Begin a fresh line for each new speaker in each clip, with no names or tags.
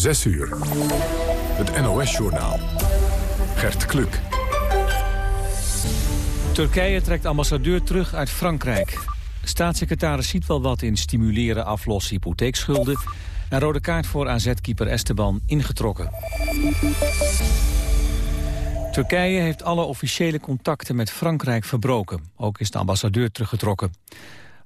6 uur. Het NOS-journaal. Gert Kluk.
Turkije trekt ambassadeur terug uit Frankrijk. Staatssecretaris ziet wel wat in stimuleren aflossen hypotheekschulden... en rode kaart voor AZ-keeper Esteban ingetrokken. Turkije heeft alle officiële contacten met Frankrijk verbroken. Ook is de ambassadeur teruggetrokken.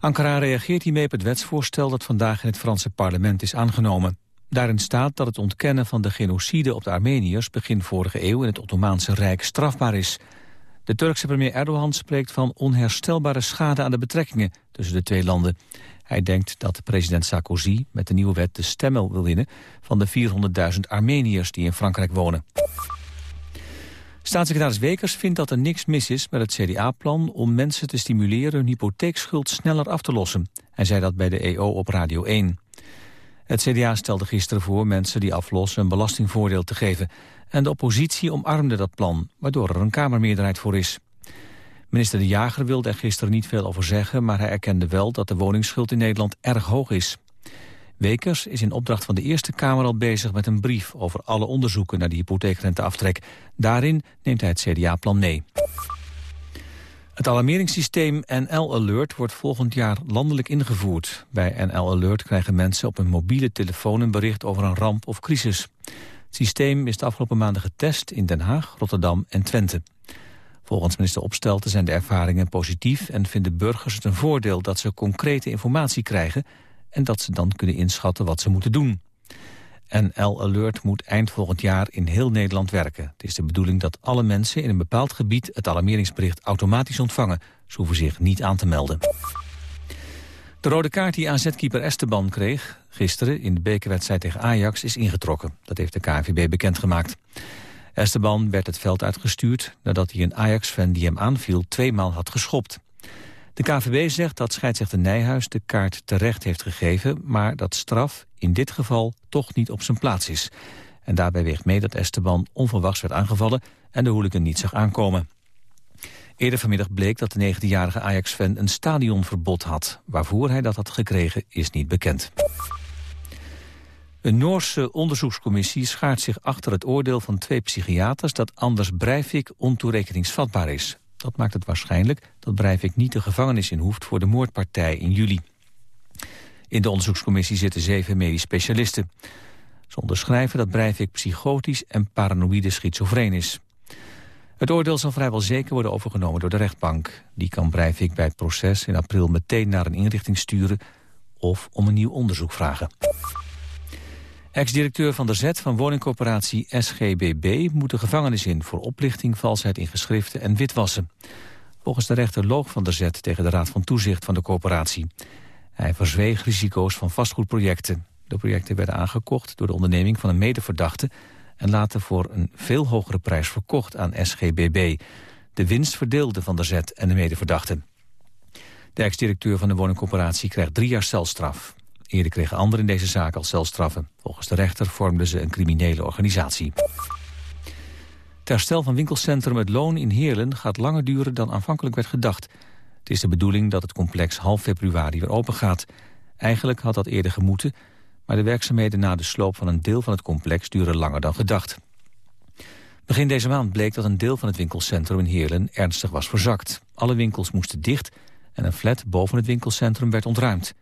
Ankara reageert hiermee op het wetsvoorstel dat vandaag in het Franse parlement is aangenomen. Daarin staat dat het ontkennen van de genocide op de Armeniërs begin vorige eeuw in het Ottomaanse Rijk strafbaar is. De Turkse premier Erdogan spreekt van onherstelbare schade aan de betrekkingen tussen de twee landen. Hij denkt dat president Sarkozy met de nieuwe wet de stemmen wil winnen van de 400.000 Armeniërs die in Frankrijk wonen. Staatssecretaris Wekers vindt dat er niks mis is met het CDA-plan om mensen te stimuleren hun hypotheekschuld sneller af te lossen. Hij zei dat bij de EO op Radio 1. Het CDA stelde gisteren voor mensen die aflossen een belastingvoordeel te geven. En de oppositie omarmde dat plan, waardoor er een Kamermeerderheid voor is. Minister De Jager wilde er gisteren niet veel over zeggen... maar hij erkende wel dat de woningsschuld in Nederland erg hoog is. Wekers is in opdracht van de Eerste Kamer al bezig met een brief... over alle onderzoeken naar de hypotheekrenteaftrek. Daarin neemt hij het CDA-plan mee. Het alarmeringssysteem NL Alert wordt volgend jaar landelijk ingevoerd. Bij NL Alert krijgen mensen op een mobiele telefoon een bericht over een ramp of crisis. Het systeem is de afgelopen maanden getest in Den Haag, Rotterdam en Twente. Volgens minister Opstelten zijn de ervaringen positief... en vinden burgers het een voordeel dat ze concrete informatie krijgen... en dat ze dan kunnen inschatten wat ze moeten doen. NL Alert moet eind volgend jaar in heel Nederland werken. Het is de bedoeling dat alle mensen in een bepaald gebied het alarmeringsbericht automatisch ontvangen. Ze hoeven zich niet aan te melden. De rode kaart die AZ-keeper Esteban kreeg gisteren in de bekerwedstrijd tegen Ajax is ingetrokken. Dat heeft de KNVB bekendgemaakt. Esteban werd het veld uitgestuurd nadat hij een Ajax-fan die hem aanviel tweemaal had geschopt. De KVB zegt dat scheidsrechter Nijhuis de kaart terecht heeft gegeven... maar dat straf in dit geval toch niet op zijn plaats is. En daarbij weegt mee dat Esteban onverwachts werd aangevallen... en de hooligan niet zag aankomen. Eerder vanmiddag bleek dat de 19-jarige Ajax-fan een stadionverbod had. Waarvoor hij dat had gekregen is niet bekend. Een Noorse onderzoekscommissie schaart zich achter het oordeel van twee psychiaters... dat Anders Breivik ontoerekeningsvatbaar is. Dat maakt het waarschijnlijk dat Breivik niet de gevangenis in hoeft voor de moordpartij in juli. In de onderzoekscommissie zitten zeven medisch specialisten. Ze onderschrijven dat Breivik psychotisch en paranoïde schizofreen is. Het oordeel zal vrijwel zeker worden overgenomen door de rechtbank. Die kan Breivik bij het proces in april meteen naar een inrichting sturen... of om een nieuw onderzoek vragen. Ex-directeur van de Z van woningcorporatie SGBB moet de gevangenis in... voor oplichting, valsheid in geschriften en witwassen. Volgens de rechter loog van der Z tegen de Raad van Toezicht van de corporatie. Hij verzweeg risico's van vastgoedprojecten. De projecten werden aangekocht door de onderneming van een medeverdachte... en later voor een veel hogere prijs verkocht aan SGBB. De winst verdeelde van der Z en de medeverdachte. De ex-directeur van de woningcorporatie krijgt drie jaar celstraf. Eerder kregen anderen in deze zaak al celstraffen. Volgens de rechter vormden ze een criminele organisatie. Het herstel van winkelcentrum Het Loon in Heerlen gaat langer duren dan aanvankelijk werd gedacht. Het is de bedoeling dat het complex half februari weer open gaat. Eigenlijk had dat eerder gemoeten, maar de werkzaamheden na de sloop van een deel van het complex duren langer dan gedacht. Begin deze maand bleek dat een deel van het winkelcentrum in Heerlen ernstig was verzakt. Alle winkels moesten dicht en een flat boven het winkelcentrum werd ontruimd.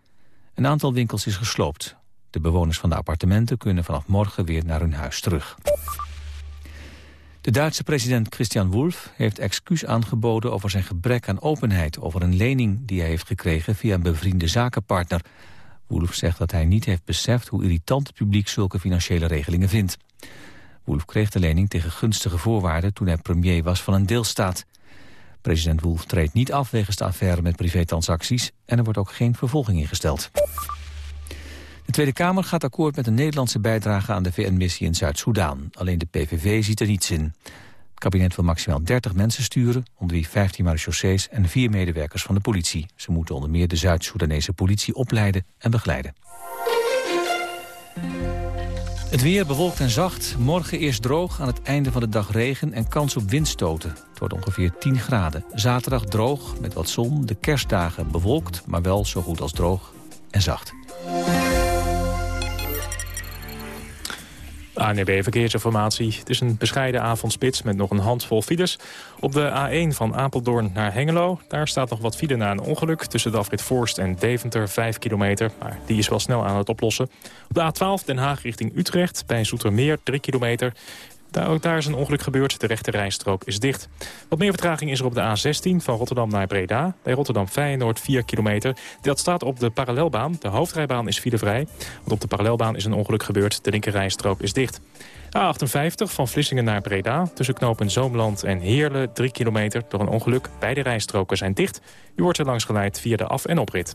Een aantal winkels is gesloopt. De bewoners van de appartementen kunnen vanaf morgen weer naar hun huis terug. De Duitse president Christian Wolff heeft excuus aangeboden over zijn gebrek aan openheid over een lening die hij heeft gekregen via een bevriende zakenpartner. Wolff zegt dat hij niet heeft beseft hoe irritant het publiek zulke financiële regelingen vindt. Wolff kreeg de lening tegen gunstige voorwaarden toen hij premier was van een deelstaat. President Wolf treedt niet af wegens de affaire met privétransacties... en er wordt ook geen vervolging ingesteld. De Tweede Kamer gaat akkoord met een Nederlandse bijdrage aan de VN-missie in Zuid-Soedan. Alleen de PVV ziet er niets in. Het kabinet wil maximaal 30 mensen sturen, onder wie 15 marechaussees en vier medewerkers van de politie. Ze moeten onder meer de Zuid-Soedanese politie opleiden en begeleiden. Het weer bewolkt en zacht. Morgen eerst droog, aan het einde van de dag regen en kans op windstoten. Het wordt ongeveer 10 graden. Zaterdag droog, met wat zon. De kerstdagen bewolkt, maar wel zo goed als droog en zacht.
ANB Verkeersinformatie. Het is een bescheiden avondspits met nog een handvol files. Op de A1 van Apeldoorn naar Hengelo. Daar staat nog wat file na een ongeluk. Tussen de afrit Voorst en Deventer 5 kilometer. Maar die is wel snel aan het oplossen. Op de A12 Den Haag richting Utrecht. Bij Zoetermeer 3 kilometer. Daar, ook daar is een ongeluk gebeurd. De rechte rijstrook is dicht. Wat meer vertraging is er op de A16 van Rotterdam naar Breda. Bij Rotterdam Feyenoord 4 kilometer. Dat staat op de parallelbaan. De hoofdrijbaan is filevrij. Want op de parallelbaan is een ongeluk gebeurd. De linker rijstrook is dicht. A58 van Vlissingen naar Breda. Tussen knopen Zoomland en Heerlen 3 kilometer. Door een ongeluk. Beide rijstroken zijn dicht. U wordt er langs geleid via de af- en oprit.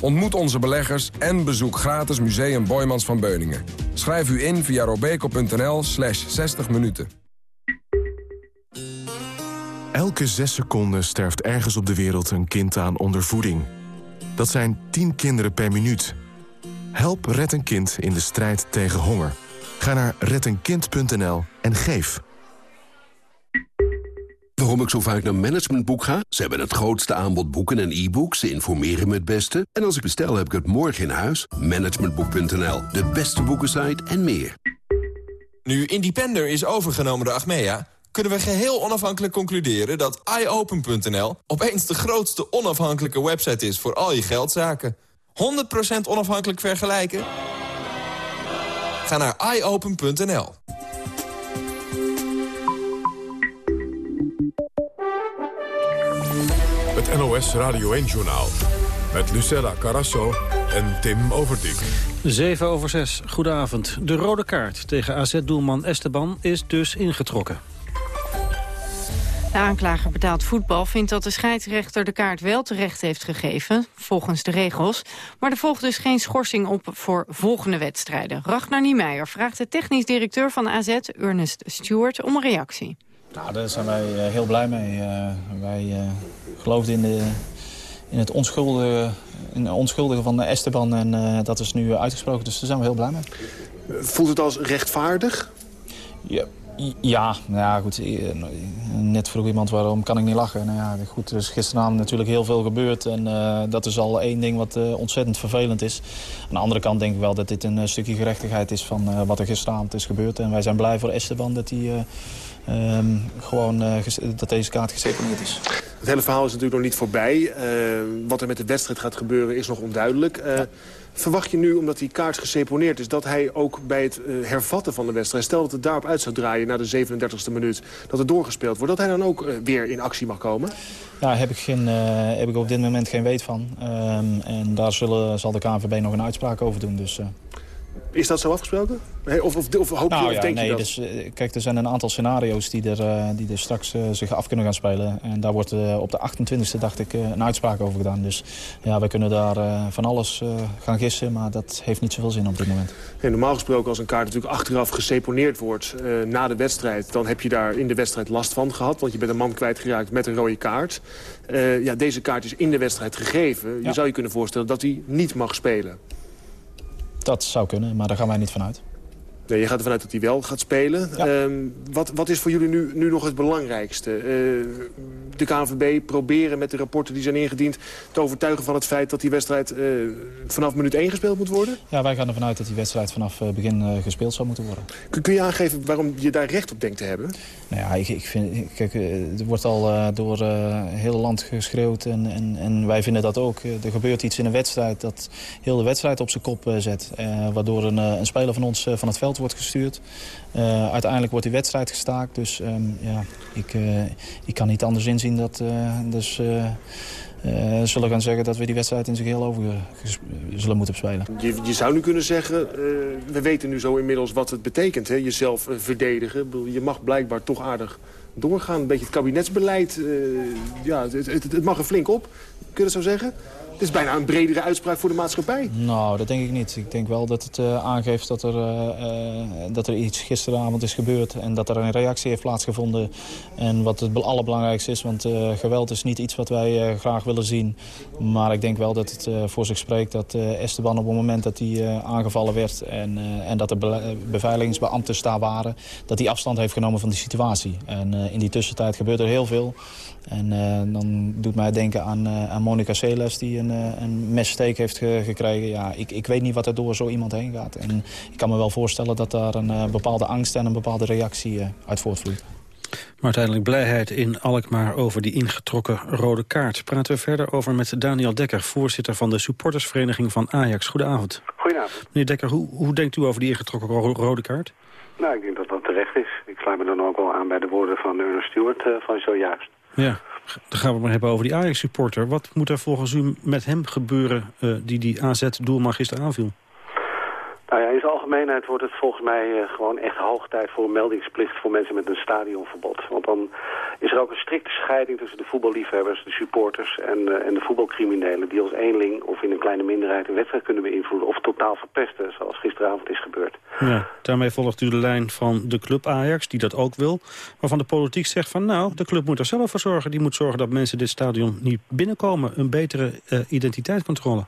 Ontmoet onze beleggers en bezoek gratis Museum Boymans van Beuningen. Schrijf u in via robeco.nl slash 60 minuten.
Elke zes seconden sterft ergens op de wereld een kind aan ondervoeding. Dat zijn 10 kinderen per minuut. Help Red een Kind in de strijd tegen honger. Ga naar reddenkind.nl en geef.
Waarom ik zo vaak naar Managementboek ga? Ze hebben het grootste aanbod boeken en e-books. Ze informeren me het beste. En als ik bestel, heb ik het morgen in huis. Managementboek.nl, de beste boekensite en meer.
Nu Independer is overgenomen door Achmea... kunnen we geheel onafhankelijk concluderen dat iOpen.nl... opeens de grootste onafhankelijke website is voor al je geldzaken. 100% onafhankelijk vergelijken? Ga naar iOpen.nl.
NOS Radio 1-journaal. Met Lucella Carasso en Tim Overdijk.
7 over 6, goedenavond. De rode kaart tegen AZ-doelman Esteban is dus ingetrokken.
De aanklager betaald voetbal vindt dat de scheidsrechter de kaart wel terecht heeft gegeven, volgens de regels. Maar er volgt dus geen schorsing op voor volgende wedstrijden. Ragnar Niemeyer vraagt de technisch directeur van AZ, Ernest Stewart, om een reactie.
Nou, daar zijn wij eh, heel blij mee. Uh, wij uh, geloofden in, de, in het onschuldige, in het onschuldige van Esteban en dat is nu uitgesproken, dus daar zijn we heel blij mee.
Voelt het als rechtvaardig?
Ja, ja, nou ja, goed. Net vroeg iemand waarom kan ik niet lachen. Nou ja, goed, er is gisteravond natuurlijk heel veel gebeurd. En uh, dat is al één ding wat uh, ontzettend vervelend is. Aan de andere kant denk ik wel dat dit een stukje gerechtigheid is van uh, wat er gisteravond is gebeurd. En wij zijn blij voor Esteban dat hij um, gewoon dat deze kaart geseponeerd is.
Het hele verhaal is natuurlijk nog niet voorbij. wat er met de wedstrijd gaat gebeuren is nog onduidelijk. Ja. Verwacht je nu, omdat die kaart geseponeerd is... dat hij ook bij het hervatten van de wedstrijd... stel dat het daarop uit zou draaien na de 37e minuut... dat het doorgespeeld wordt, dat hij dan ook weer in actie mag komen?
Daar heb ik, geen, heb ik op dit moment geen weet van. Um, en daar zullen, zal de KNVB nog een uitspraak over doen. Dus,
is dat zo afgesproken? Of, of, of hoop je,
nou,
of
ja,
denk
nee,
je dat?
Dus, uh, kijk, er zijn een aantal scenario's die er, uh, die er straks uh, zich af kunnen gaan spelen. En daar wordt op de 28e, dacht ik, een uitspraak over gedaan. Dus ja, we kunnen daar van alles gaan gissen, maar dat heeft niet zoveel zin op dit moment.
Normaal gesproken als een kaart natuurlijk achteraf geseponeerd wordt na de wedstrijd... dan heb je daar in de wedstrijd last van gehad, want je bent een man kwijtgeraakt met een rode kaart. ja, deze kaart is in de wedstrijd gegeven. Je
Ja.
zou je kunnen voorstellen dat hij niet mag spelen.
Dat zou kunnen, maar daar gaan wij niet vanuit.
Nee, je gaat ervan uit dat hij wel gaat spelen.
Ja.
Ehm, wat, wat is voor jullie nu, nu nog het belangrijkste? Eh, de KNVB proberen met de rapporten die zijn ingediend... te overtuigen van het feit dat die wedstrijd eh, vanaf minuut 1 gespeeld moet worden?
Ja, wij gaan ervan uit dat die wedstrijd vanaf eh, begin gespeeld zou moeten worden.
Kun, kun je aangeven waarom je daar recht op denkt te hebben?
Nou ja, ik, ik vind, kijk, er wordt al door het hele land geschreeuwd en, en, en wij vinden dat ook. Er gebeurt iets in een wedstrijd dat heel de wedstrijd op zijn kop zet. waardoor een, een speler van ons van het veld wordt gestuurd. uiteindelijk wordt die wedstrijd gestaakt. Dus ehm, ja, ik, ik kan niet anders inzien dat... dus, uh, zullen gaan zeggen dat we die wedstrijd in zich heel over zullen moeten spelen.
Je, je zou nu kunnen zeggen, we weten nu zo inmiddels wat het betekent, hè? jezelf verdedigen. Je mag blijkbaar toch aardig doorgaan. Een beetje het kabinetsbeleid, ja, het, mag er flink op, kun je zo zeggen? Het is bijna een bredere uitspraak voor de maatschappij.
Nou, dat denk ik niet. Ik denk wel dat het uh, aangeeft dat er, uh, dat er iets gisteravond is gebeurd... en dat er een reactie heeft plaatsgevonden. En wat het allerbelangrijkste is, want geweld is niet iets wat wij graag willen zien. Maar ik denk wel dat het voor zich spreekt dat Esteban op het moment dat hij aangevallen werd... en, en dat er beveiligingsbeambten daar waren... dat hij afstand heeft genomen van die situatie. En in die tussentijd gebeurt er heel veel... En uh, dan doet mij denken aan, uh, aan Monica Seles die een, uh, een messteek heeft ge gekregen. Ja, ik, ik weet niet wat er door zo iemand heen gaat. En ik kan me wel voorstellen dat daar een bepaalde angst en een bepaalde reactie uit voortvloeit.
Maar uiteindelijk blijheid in Alkmaar over die ingetrokken rode kaart. Praten we verder over met Daniel Dekker, voorzitter van de supportersvereniging van Ajax. Goedenavond.
Goedenavond.
Meneer Dekker, hoe, hoe denkt u over die ingetrokken rode kaart?
Nou, ik denk dat dat terecht is. Ik sluit me dan ook wel aan bij de woorden van Ernest Stewart van zojuist.
Ja, dan gaan we maar hebben over die Ajax-supporter. Wat moet er volgens u met hem gebeuren uh, die die AZ-doelman gisteren aanviel?
In zijn algemeenheid wordt het volgens mij uh, gewoon echt hoog tijd voor een meldingsplicht voor mensen met een stadionverbod. Want dan is er ook een strikte scheiding tussen de voetballiefhebbers, de supporters en, uh, en de voetbalcriminelen die als eenling of in een kleine minderheid een wedstrijd kunnen beïnvloeden of totaal verpesten, zoals gisteravond is gebeurd.
Ja, daarmee volgt u de lijn van de club Ajax, die dat ook wil, waarvan de politiek zegt van nou, de club moet er zelf voor zorgen. Die moet zorgen dat mensen dit stadion niet binnenkomen, een betere uh, identiteitscontrole.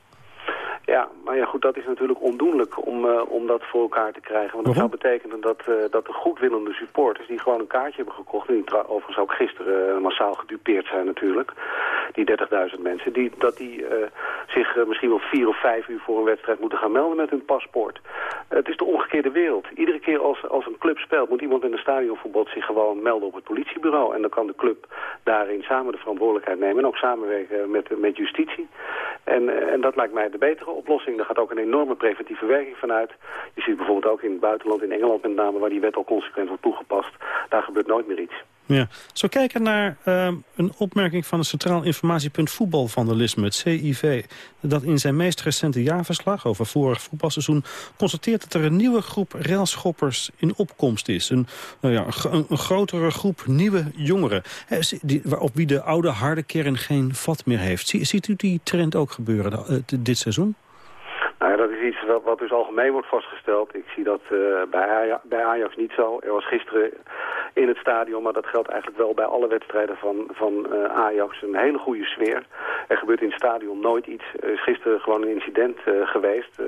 Ja, maar ja, goed, dat is natuurlijk ondoenlijk om, uh, om dat voor elkaar te krijgen. Want dat zou betekenen dat, uh, dat de goedwillende supporters... die gewoon een kaartje hebben gekocht... en die overigens ook gisteren uh, massaal gedupeerd zijn natuurlijk... die 30.000 mensen... Die, dat die zich misschien wel vier of vijf uur voor een wedstrijd moeten gaan melden met hun paspoort. het is de omgekeerde wereld. Iedere keer als, als een club speelt... moet iemand in een stadionverbod zich gewoon melden op het politiebureau. En dan kan de club daarin samen de verantwoordelijkheid nemen... en ook samenwerken met, met justitie. En, en dat lijkt mij de betere oplossing. Daar gaat ook een enorme preventieve werking vanuit. Je ziet bijvoorbeeld ook in het buitenland, in Engeland met name... waar die wet al consequent wordt toegepast. Daar gebeurt nooit meer iets.
Ja. Zo kijken naar uh, een opmerking van het Centraal Informatiepunt Voetbalvandalisme, het CIV. Dat in zijn meest recente jaarverslag over vorig voetbalseizoen constateert dat er een nieuwe groep railschoppers in opkomst is. Een, nou ja, een, grotere groep nieuwe jongeren. die, op wie de oude harde kern geen vat meer heeft. ziet u die trend ook gebeuren uh, dit seizoen?
Nou ja, dat is iets wat, dus algemeen wordt vastgesteld. Ik zie dat uh, bij, Ajax, bij Ajax niet zo. Er was gisteren in het stadion, maar dat geldt eigenlijk wel bij alle wedstrijden van, van uh, Ajax, een hele goede sfeer. Er gebeurt in het stadion nooit iets. Er is gisteren gewoon een incident uh, geweest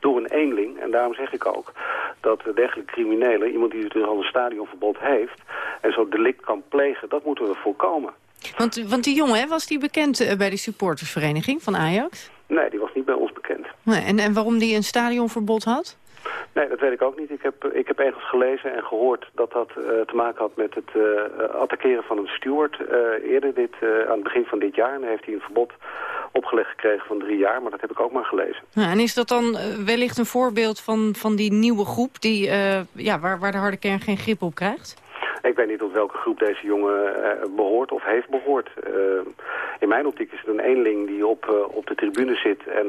door een eenling. En daarom zeg ik ook dat dergelijke criminelen, iemand die dus al een stadionverbod heeft... en zo delict kan plegen, dat moeten we voorkomen.
Want, want die jongen, was die bekend bij de supportersvereniging van Ajax?
Nee, die was niet bij ons bekend.
Nee, en, en waarom die een stadionverbod had?
Nee, dat weet ik ook niet. Ik heb, ik heb ergens gelezen en gehoord dat dat uh, te maken had met het uh, attackeren van een steward. Uh, eerder dit, aan het begin van dit jaar. En heeft hij een verbod opgelegd gekregen van drie jaar. Maar dat heb ik ook maar gelezen.
En is dat dan wellicht een voorbeeld van, van die nieuwe groep... Die, ja, waar, waar de harde kern geen grip op krijgt?
Ik weet niet tot welke groep deze jongen uh, behoort of heeft behoord. Uh, in mijn optiek is het een eenling die op, uh, op de tribune zit en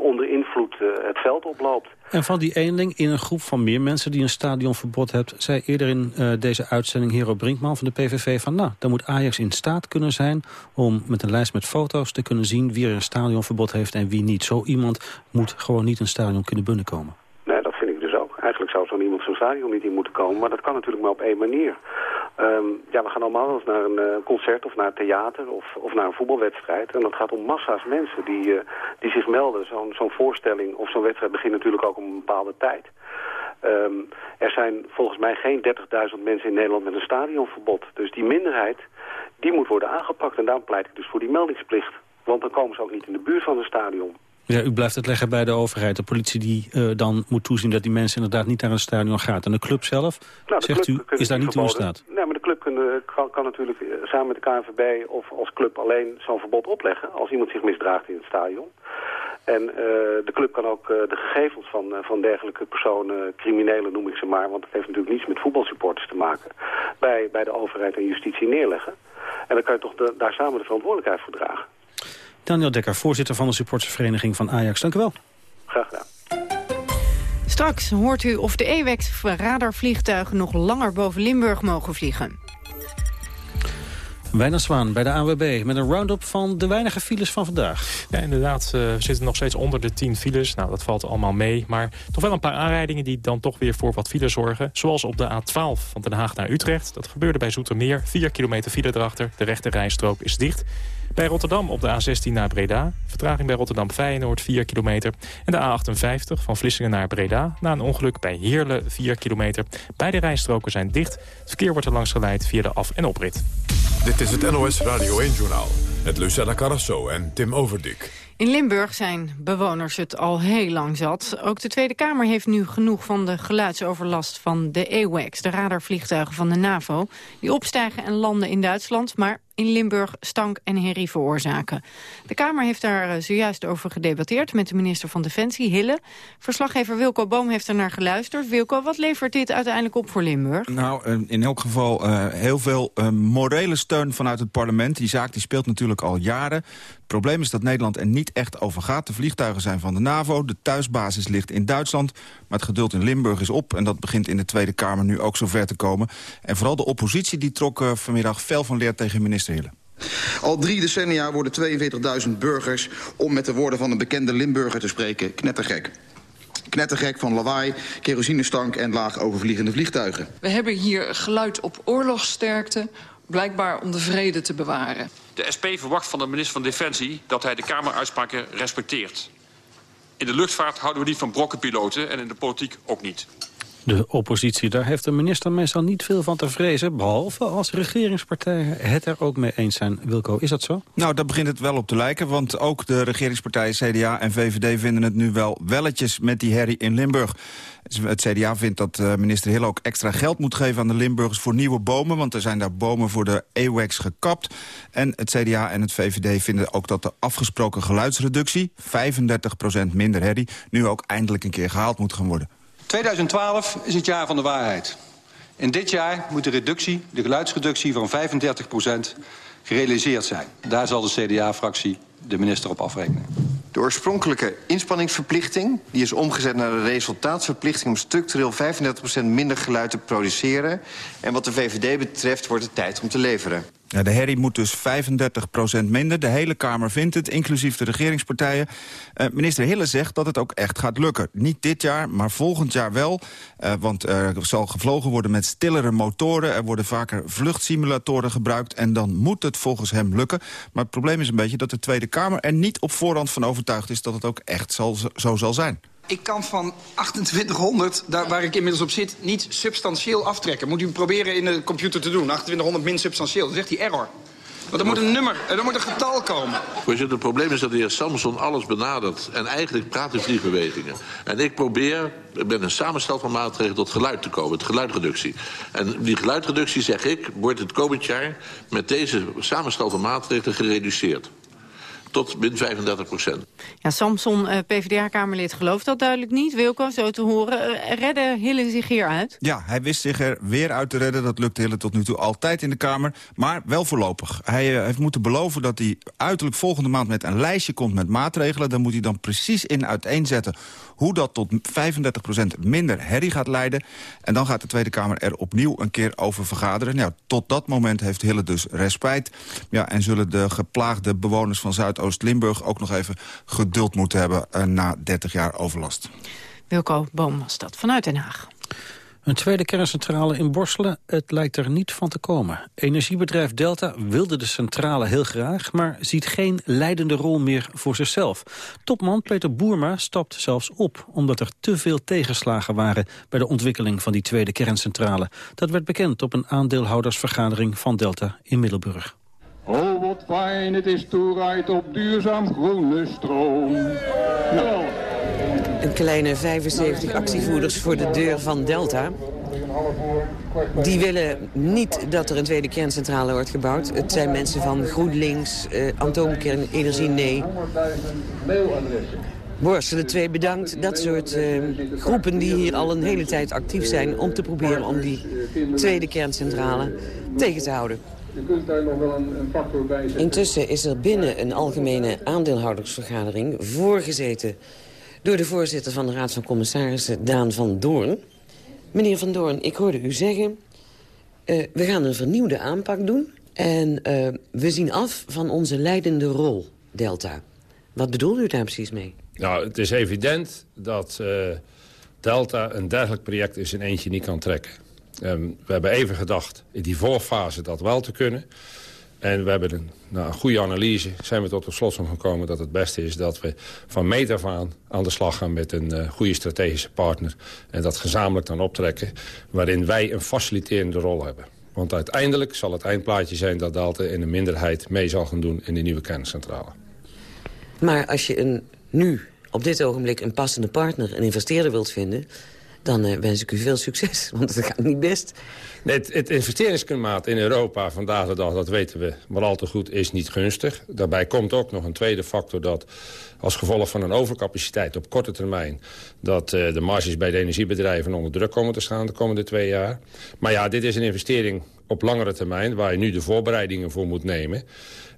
onder invloed het veld oploopt.
En van die eenling in een groep van meer mensen die een stadionverbod hebt... zei eerder in deze uitzending Hero Brinkman van de PVV van... nou, dan moet Ajax in staat kunnen zijn om met een lijst met foto's te kunnen zien... wie er een stadionverbod heeft en wie niet. Zo iemand moet gewoon niet een stadion kunnen binnenkomen.
Eigenlijk zou zo'n iemand stadion niet in moeten komen, maar dat kan natuurlijk maar op één manier. Um, ja, we gaan allemaal eens naar een uh, concert of naar een theater of, of naar een voetbalwedstrijd. En dat gaat om massa's mensen die, uh, die zich melden. Zo'n zo'n voorstelling of zo'n wedstrijd begint natuurlijk ook om een bepaalde tijd. Um, er zijn volgens mij geen 30.000 mensen in Nederland met een stadionverbod. Dus die minderheid, die moet worden aangepakt. En daarom pleit ik dus voor die meldingsplicht. Want dan komen ze ook niet in de buurt van een stadion.
Ja, u blijft het leggen bij de overheid. De politie die uh, dan moet toezien dat die mensen inderdaad niet naar een stadion gaat. En de club zelf, nou, zegt club u, is daar niet toe in staat?
Nee, maar de club kunnen, kan, kan, natuurlijk eh, samen met de KNVB of als club alleen zo'n verbod opleggen... als iemand zich misdraagt in het stadion. En de club kan ook de gegevens van, van dergelijke personen, criminelen noem ik ze maar... want het heeft natuurlijk niets met voetbalsupporters te maken... bij, bij de overheid en justitie neerleggen. En dan kan je toch de, daar samen de verantwoordelijkheid voor dragen.
Daniel Dekker, voorzitter van de supportersvereniging van Ajax. Dank u wel.
Graag gedaan.
Straks hoort u of de EWEX radarvliegtuigen nog langer boven Limburg mogen vliegen.
Wijnand Zwaan bij de AWB met een round-up van de weinige files van vandaag.
Ja, inderdaad. Uh, we zitten nog steeds onder de 10 files. Nou, dat valt allemaal mee. Maar toch wel een paar aanrijdingen die dan toch weer voor wat files zorgen. Zoals op de A12 van Den Haag naar Utrecht. Dat gebeurde bij Zoetermeer. 4 kilometer file erachter. De rechte rijstrook is dicht. Bij Rotterdam op de A16 naar Breda. Vertraging bij Rotterdam-Feyenoord 4 kilometer. En de A58 van Vlissingen naar Breda. Na een ongeluk bij Heerlen 4 kilometer. Beide rijstroken zijn dicht. Het verkeer wordt er langs geleid via de af- en oprit.
Dit is het NOS Radio 1-journaal. Met Lucella Carrasso en Tim Overdik.
In Limburg zijn bewoners het al heel lang zat. Ook de Tweede Kamer heeft nu genoeg van de geluidsoverlast van de AWACS... de radarvliegtuigen van de NAVO, die opstijgen en landen in Duitsland... maar in Limburg stank en herrie veroorzaken. De Kamer heeft daar eh, zojuist over gedebatteerd met de minister van Defensie, Hille. Verslaggever Wilco Boom heeft er naar geluisterd. Wilco, wat levert dit uiteindelijk op voor Limburg?
Nou, eh, in elk geval uh, heel veel morele steun vanuit het parlement. Die zaak die speelt natuurlijk al jaren. Het probleem is dat Nederland er niet echt over gaat. De vliegtuigen zijn van de NAVO, de thuisbasis ligt in Duitsland. Maar het geduld in Limburg is op en dat begint in de Tweede Kamer nu ook zover te komen. En vooral de oppositie die trok vanmiddag fel van leer tegen minister
al drie decennia worden 42.000 burgers, om met de woorden van een bekende Limburger te spreken, knettergek. Knettergek van lawaai, kerosinestank en laag overvliegende vliegtuigen.
We hebben hier geluid op oorlogssterkte, blijkbaar om de vrede te bewaren.
De SP verwacht van de minister van Defensie dat hij de Kameruitspraken respecteert. In de luchtvaart houden we niet van brokkenpiloten en in de politiek ook niet.
De oppositie, daar heeft de minister meestal niet veel van te vrezen... behalve als regeringspartijen het er ook mee eens zijn. Wilco, is dat zo?
Nou, daar begint het wel op te lijken... want ook de regeringspartijen CDA en VVD vinden het nu wel welletjes... met die herrie in Limburg. Het CDA vindt dat eh, minister Hill ook extra geld moet geven aan de Limburgers voor nieuwe bomen, want er zijn daar bomen voor de EWEX gekapt. En het CDA en het VVD vinden ook dat de afgesproken geluidsreductie, 35% minder herrie, nu ook eindelijk een keer gehaald moet gaan worden.
2012 is het jaar van de waarheid. In dit jaar moet de reductie, de geluidsreductie van 35% gerealiseerd zijn. Daar zal de CDA-fractie de minister op afrekenen.
De oorspronkelijke inspanningsverplichting die is omgezet naar de resultaatsverplichting... om structureel 35% minder geluid te produceren. En wat de VVD betreft wordt het tijd om te leveren.
Ja, de herrie moet dus 35% minder. De hele Kamer vindt het, inclusief de regeringspartijen. Uh, minister Hille zegt dat het ook echt gaat lukken. Niet dit jaar, maar volgend jaar wel. Uh, want er zal gevlogen worden met stillere motoren. Er worden vaker vluchtsimulatoren gebruikt. En dan moet het volgens hem lukken. Maar het probleem is een beetje dat de Tweede Kamer er niet op voorhand van overtuigd is... dat het ook echt zal, zo zal zijn.
Ik kan van 2800, daar waar ik inmiddels op zit, niet substantieel aftrekken. Moet u proberen in de computer te doen. 2800 min substantieel. Dan zegt hij error. Want er moet een nummer, er moet een getal komen.
Voorzitter, het probleem is dat de heer Samson alles benadert. En eigenlijk praat in vliegbewegingen. En ik probeer met een samenstel van maatregelen tot geluid te komen. Het geluidreductie. En die geluidreductie, zeg ik, wordt het komend jaar... met deze samenstel van maatregelen gereduceerd tot min 35 procent.
Ja, Samson, uh, PvdA-kamerlid, gelooft dat duidelijk niet. Wilco, zo te horen. Uh, redden Hille zich hier uit?
Ja, hij wist zich er weer uit te redden. Dat lukte Hille tot nu toe altijd in de Kamer. Maar wel voorlopig. Hij uh, heeft moeten beloven dat hij uiterlijk volgende maand met een lijstje komt met maatregelen. Dan moet hij dan precies in uiteenzetten hoe dat tot 35% minder herrie gaat leiden. En dan gaat de Tweede Kamer er opnieuw een keer over vergaderen. Nou, tot dat moment heeft Hille dus respijt. Ja, en zullen de geplaagde bewoners van Zuidoost-Limburg... ook nog even geduld moeten hebben uh, na 30 jaar overlast.
Wilco Boom was dat vanuit Den Haag.
Een tweede kerncentrale in Borselen, het lijkt er niet van te komen. Energiebedrijf Delta wilde de centrale heel graag... maar ziet geen leidende rol meer voor zichzelf. Topman Peter Boerma stapt zelfs op... omdat er te veel tegenslagen waren bij de ontwikkeling van die tweede kerncentrale. Dat werd bekend op een aandeelhoudersvergadering van Delta in Middelburg.
Oh, wat fijn het is toerijdt op duurzaam groene stroom. Nou,
een kleine 75 actievoerders voor de deur van Delta. Die willen niet dat er een tweede kerncentrale wordt gebouwd. Het zijn mensen van GroenLinks, uh, atoomkernenergie, nee. Borstelen 2 bedankt. Dat soort uh, groepen die hier al een hele tijd actief zijn... om te proberen om die tweede kerncentrale tegen te houden. Je kunt daar nog wel een, een factor bij zetten. Intussen is er binnen een algemene aandeelhoudersvergadering voorgezeten... door de voorzitter van de Raad van Commissarissen, Daan van Doorn. Meneer van Doorn, ik hoorde u zeggen... Uh, we gaan een vernieuwde aanpak doen... en uh, we zien af van onze leidende rol, Delta. Wat bedoelt u daar precies mee?
Nou, het is evident dat uh, Delta een dergelijk project is in eentje niet kan trekken. Um, we hebben even gedacht in die voorfase dat wel te kunnen. En we hebben een, na een goede analyse zijn we tot de slotsom gekomen dat het beste is dat we van meet af aan aan de slag gaan met een uh, goede strategische partner. En dat gezamenlijk dan optrekken waarin wij een faciliterende rol hebben. Want uiteindelijk zal het eindplaatje zijn dat Delta in een minderheid mee zal gaan doen in de nieuwe kerncentrale.
Maar als je een, nu op dit ogenblik een passende partner, een investeerder wilt vinden dan uh, wens ik u veel succes, want het gaat niet best.
Het, investeringsklimaat in Europa vandaag de dag, dat weten we maar al te goed, is niet gunstig. Daarbij komt ook nog een tweede factor dat als gevolg van een overcapaciteit op korte termijn... dat uh, de marges bij de energiebedrijven onder druk komen te staan de komende twee jaar. Maar ja, dit is een investering op langere termijn... waar je nu de voorbereidingen voor moet nemen.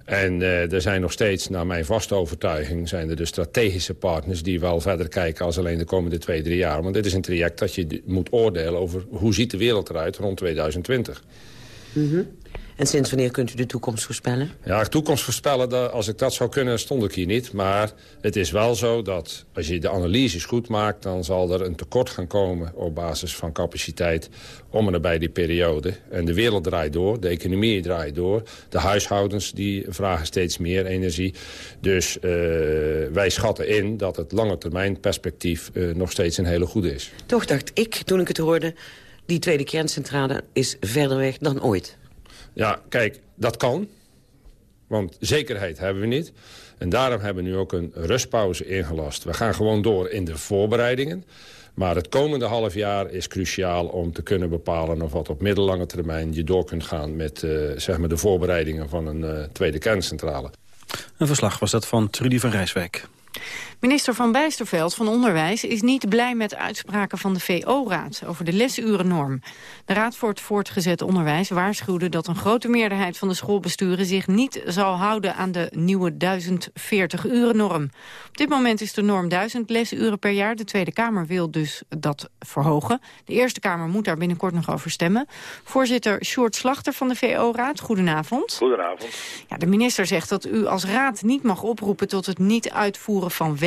En uh, er zijn nog steeds, naar mijn vaste overtuiging... zijn er de strategische partners die wel verder kijken... als alleen de komende twee, drie jaar. Want dit is een traject dat je moet oordelen over... hoe ziet de wereld eruit rond 2020.
Mm. En sinds wanneer kunt u de toekomst voorspellen?
Ja, toekomst voorspellen, als ik dat zou kunnen, stond ik hier niet. Maar het is wel zo dat als je de analyses goed maakt... dan zal er een tekort gaan komen op basis van capaciteit... om en nabij die periode. En de wereld draait door, de economie draait door. De huishoudens die vragen steeds meer energie. Dus uh, wij schatten in dat het lange termijn perspectief... Uh, nog steeds een hele goede is.
Toch dacht ik, toen ik het hoorde... die tweede kerncentrale is verder weg dan ooit.
Ja, kijk, dat kan. Want zekerheid hebben we niet. En daarom hebben we nu ook een rustpauze ingelast. We gaan gewoon door in de voorbereidingen. Maar het komende half jaar is cruciaal om te kunnen bepalen... of wat op middellange termijn je door kunt gaan... met uh, zeg maar de voorbereidingen van een uh, tweede kerncentrale.
Een verslag was dat van Trudy van Rijswijk.
Minister Van Bijsterveld van Onderwijs is niet blij met uitspraken van de VO-raad over de lesurennorm. De Raad voor het Voortgezet Onderwijs waarschuwde dat een grote meerderheid van de schoolbesturen zich niet zal houden aan de nieuwe 1040-uren-norm. Op dit moment is de norm 1000 lesuren per jaar. De Tweede Kamer wil dus dat verhogen. De Eerste Kamer moet daar binnenkort nog over stemmen. Voorzitter Sjoerd Slachter van de VO-raad, goedenavond.
Goedenavond.
Ja, de minister zegt dat u als raad niet mag oproepen tot het niet uitvoeren van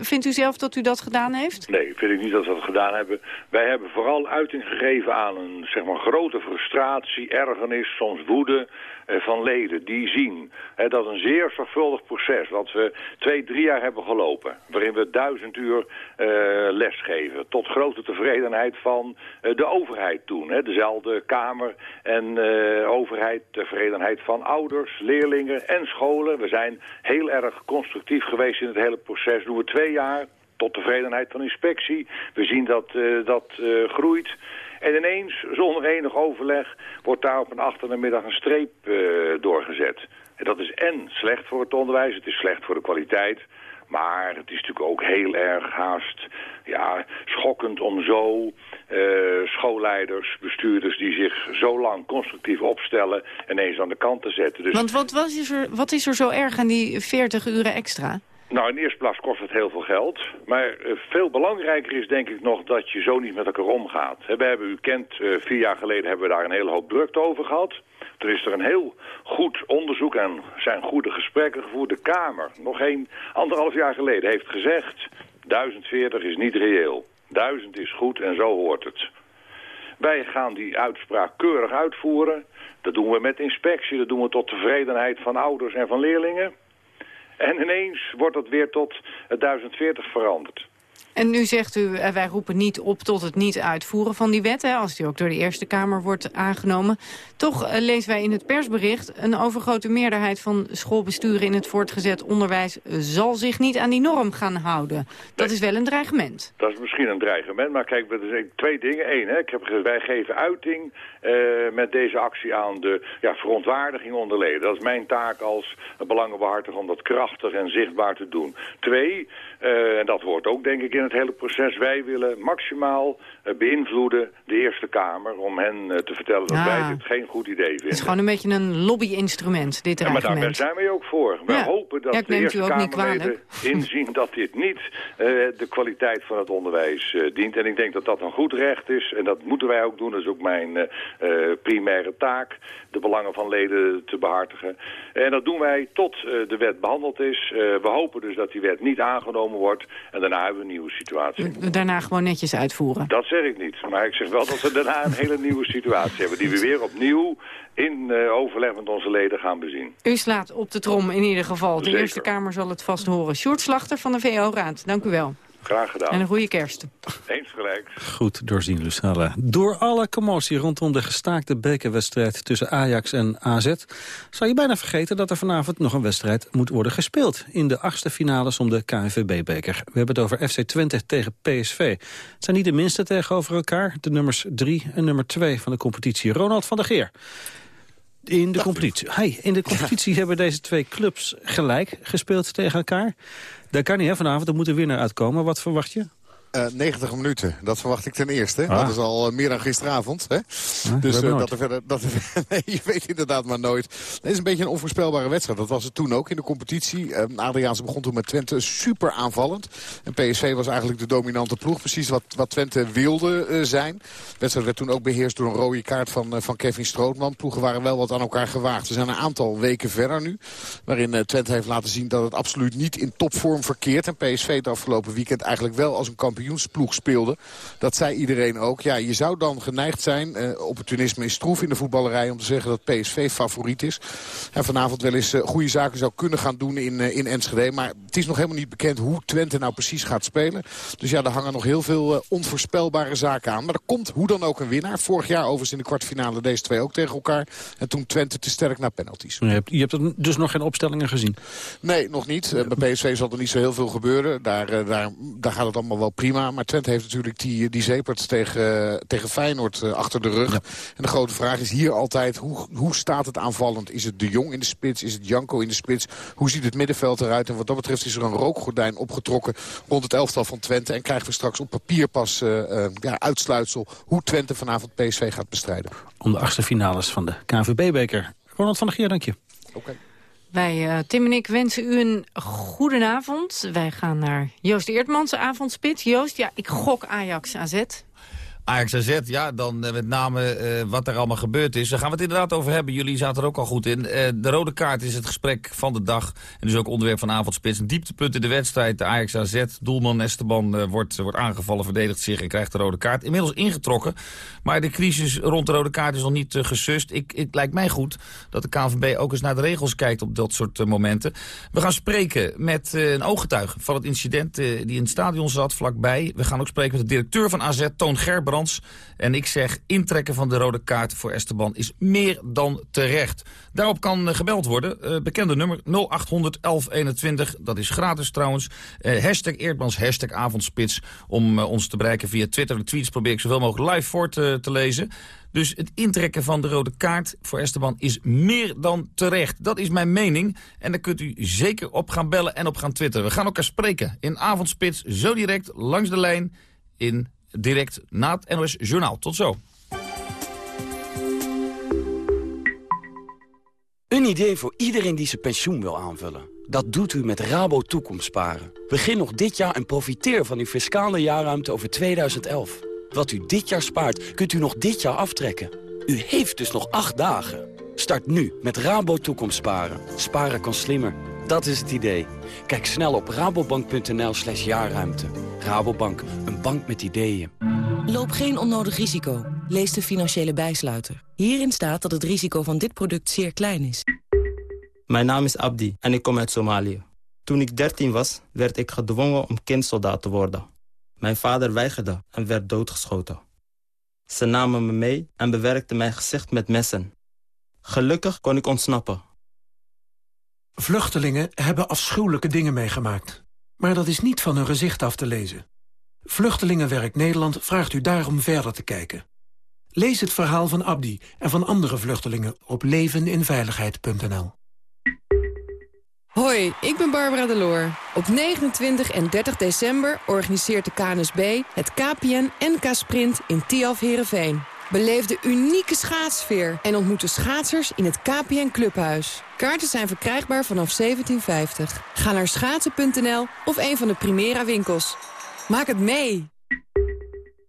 vindt u zelf dat u dat gedaan heeft?
Nee, vind ik niet dat we dat gedaan hebben. Wij hebben vooral uiting gegeven aan een zeg maar, grote frustratie, ergernis, soms woede van leden. Die zien hè, dat een zeer zorgvuldig proces, wat we twee, drie jaar hebben gelopen, waarin we duizend uur uh, lesgeven, tot grote tevredenheid van uh, de overheid toen. Hè, dezelfde Kamer en overheid, tevredenheid van ouders, leerlingen en scholen. We zijn heel erg constructief geweest in het hele proces. Doen we twee jaar, tot tevredenheid van inspectie. We zien dat dat groeit. En ineens, zonder enig overleg, wordt daar op een achtermiddag een streep uh, doorgezet. En dat is en slecht voor het onderwijs, het is slecht voor de kwaliteit... Maar het is natuurlijk ook heel erg haast ja, schokkend om zo uh, schoolleiders, bestuurders die zich zo lang constructief opstellen... ineens aan de kant te zetten.
Dus... Want wat, is er, wat is er zo erg aan die 40 uren extra?
Nou, in eerste plaats kost het heel veel geld. Maar uh, veel belangrijker is denk ik nog dat je zo niet met elkaar omgaat. We hebben, u kent, uh, vier jaar geleden hebben we daar een hele hoop drukte over gehad. Er is er een heel goed onderzoek en zijn goede gesprekken gevoerd. De Kamer, nog een anderhalf jaar geleden, heeft gezegd... 1040 is niet reëel. 1000 is goed en zo hoort het. Wij gaan die uitspraak keurig uitvoeren. Dat doen we met inspectie, dat doen we tot tevredenheid van ouders en van leerlingen. En ineens wordt dat weer tot 1040 veranderd.
En nu zegt u, eh, wij roepen niet op tot het niet uitvoeren van die wet... Hè, als die ook door de Eerste Kamer wordt aangenomen. Toch uh, lezen wij in het persbericht... een overgrote meerderheid van schoolbesturen in het voortgezet onderwijs... zal zich niet aan die norm gaan houden. Dat is wel een dreigement.
Dat is misschien een dreigement, maar kijk, er zijn twee dingen. Eén, hè, ik heb, wij geven uiting uh, met deze actie aan de ja, verontwaardiging onder leden. Dat is mijn taak als belangenbehartiger om dat krachtig en zichtbaar te doen. Twee, uh, en dat hoort ook denk ik in het hele proces. Wij willen maximaal uh, beïnvloeden de Eerste Kamer om hen uh, te vertellen dat
Ah.
wij dit geen goed idee vinden.
Het is gewoon een beetje een lobby-instrument, dit
Ja, maar daar zijn wij ook voor. Wij
Ja.
hopen dat
Ja, ik
de Eerste
niet
Kamerleden inzien dat dit niet eh, de kwaliteit van het onderwijs eh, dient. En ik denk dat dat een goed recht is. En dat moeten wij ook doen. Dat is ook mijn eh, eh, primaire taak. De belangen van leden te behartigen. En dat doen wij tot eh, de wet behandeld is. Eh, we hopen dus dat die wet niet aangenomen wordt. En daarna hebben we een nieuwe situatie.
We daarna gewoon netjes uitvoeren.
Dat zeg ik niet. Maar ik zeg wel dat we daarna een hele nieuwe situatie hebben. Die we weer opnieuw in eh, overleg met onze leden gaan bezien.
U slaat op de trom in ieder geval. De
Zeker.
Eerste Kamer zal het vast horen. Sjoerd Slachter van de VO-raad, dank u wel.
Graag gedaan.
En een goede kerst.
Eens gelijk.
Goed doorzien, Lucella. Door alle commotie rondom de gestaakte bekerwedstrijd tussen Ajax en AZ... zou je bijna vergeten dat er vanavond nog een wedstrijd moet worden gespeeld... in de achtste finales om de KNVB-beker. We hebben het over FC Twente tegen PSV. Het zijn niet de minste tegenover elkaar. De nummers 3 en nummer 2 van de competitie. Ronald van der Geer. In de competitie, hey, in de competitie hebben deze twee clubs gelijk gespeeld tegen elkaar. Dat kan niet hè, vanavond, er moet een winnaar uitkomen. Wat verwacht je?
Eh, 90 minuten, dat verwacht ik ten eerste.
Ah.
Dat is al eh, meer dan gisteravond. Hè? dus eh, dat er verder, dat er, nee, je weet inderdaad maar nooit. Het is een beetje een onvoorspelbare wedstrijd. Dat was het toen ook in de competitie. Uh, Adriaanse begon toen met Twente super aanvallend. En PSV was eigenlijk de dominante ploeg. Precies wat, wat Twente wilde zijn. De wedstrijd werd toen ook beheerst door een rode kaart van, van Kevin Strootman. Ploegen waren wel wat aan elkaar gewaagd. We zijn een aantal weken verder nu. Waarin Twente heeft laten zien dat het absoluut niet in topvorm verkeert. En PSV het afgelopen weekend eigenlijk wel als een kampioensploeg speelde. Dat zei iedereen ook. Ja, je zou dan geneigd zijn, uh, opportunisme is stroef in de voetballerij... om te zeggen dat PSV favoriet is. En vanavond wel eens uh, goede zaken zou kunnen gaan doen in, uh, in Enschede. Maar het is nog helemaal niet bekend hoe Twente nou precies gaat spelen. Dus ja, er hangen nog heel veel onvoorspelbare zaken aan. Maar er komt hoe dan ook een winnaar. Vorig jaar overigens in de kwartfinale deze twee ook tegen elkaar. En toen Twente te sterk naar penalties.
Je hebt, je hebt dus nog geen opstellingen gezien?
Nee, nog niet. bij PSV zal er niet zo heel veel gebeuren. Daar, daar, daar gaat het allemaal wel prima. Maar Twente heeft natuurlijk die, die zeepert tegen, tegen Feyenoord uh, achter de rug. Ja. En de grote vraag is hier altijd, hoe, hoe staat het aanvallend? Is het De Jong in de spits? Is het Janko in de spits? Hoe ziet het middenveld eruit? En wat dat betreft is er een rookgordijn opgetrokken rond het elftal van Twente. En krijgen we straks op papier pas uh, uh, ja, uitsluitsel hoe Twente vanavond PSV gaat bestrijden.
Om de achtste finales van de KNVB-beker. Ronald van der Geer, dank je.
Oké. Okay.
Wij, uh, Tim en ik, wensen u een goede avond. Wij gaan naar Joost Eertmans, avondspit. Joost, ja, ik gok Ajax AZ.
Ajax AZ, ja, dan uh, met name uh, wat er allemaal gebeurd is. Daar gaan we het inderdaad over hebben. Jullie zaten er ook al goed in. Uh, de rode kaart is het gesprek van de dag. En dus ook onderwerp van avondspits. Een dieptepunt in de wedstrijd. De Ajax AZ. Doelman Esteban wordt, wordt aangevallen, verdedigt zich en krijgt de rode kaart. Inmiddels ingetrokken. Maar de crisis rond de rode kaart is nog niet gesust. Ik, het lijkt mij goed dat de KNVB ook eens naar de regels kijkt op dat soort momenten. We gaan spreken met een ooggetuige van het incident die in het stadion zat, vlakbij. We gaan ook spreken met de directeur van AZ, Toon Gerber. En ik zeg, intrekken van de rode kaart voor Esteban is meer dan terecht. Daarop kan uh, gebeld worden. Uh, bekende nummer 0800 1121. Dat is gratis trouwens. Uh, hashtag Eerdmans, hashtag avondspits. Om ons te bereiken via Twitter. De tweets probeer ik zoveel mogelijk live voor te, te lezen. Dus het intrekken van de rode kaart voor Esteban is meer dan terecht. Dat is mijn mening. En daar kunt u zeker op gaan bellen en op gaan twitteren. We gaan elkaar spreken in avondspits. Zo direct langs de lijn in direct na het NOS Journaal. Tot zo.
Een idee voor iedereen die zijn pensioen wil aanvullen. Dat doet u met Rabo Toekomstsparen. Begin nog dit jaar en profiteer van uw fiscale jaarruimte over 2011. Wat u dit jaar spaart, kunt u nog dit jaar aftrekken. U heeft dus nog acht dagen. Start nu met Rabo Toekomstsparen. Sparen kan slimmer. Dat is het idee. Kijk snel op rabobank.nl slash jaarruimte. Rabobank, een bank met ideeën.
Loop geen onnodig risico. Lees de financiële bijsluiter. Hierin staat dat het risico van dit product zeer klein is.
Mijn naam is Abdi en ik kom uit Somalië. Toen ik 13 was, werd ik gedwongen om kindsoldaat te worden.
Mijn vader weigerde en werd doodgeschoten. Ze namen me mee en bewerkten mijn gezicht met messen. Gelukkig kon ik ontsnappen.
Vluchtelingen hebben afschuwelijke dingen meegemaakt. Maar dat is niet van hun gezicht af te lezen. Vluchtelingenwerk Nederland vraagt u daarom verder te kijken. Lees het verhaal van Abdi en van andere vluchtelingen op leveninveiligheid.nl.
Hoi, ik ben Barbara Deloor. Op 29 en 30 december organiseert de KNSB het KPN NK Sprint in Tiaf Herenveen. Beleef de unieke schaatsfeer en ontmoet de schaatsers in het KPN Clubhuis. Kaarten zijn verkrijgbaar vanaf 1750. Ga naar schaatsen.nl of een van de Primera winkels. Maak het mee!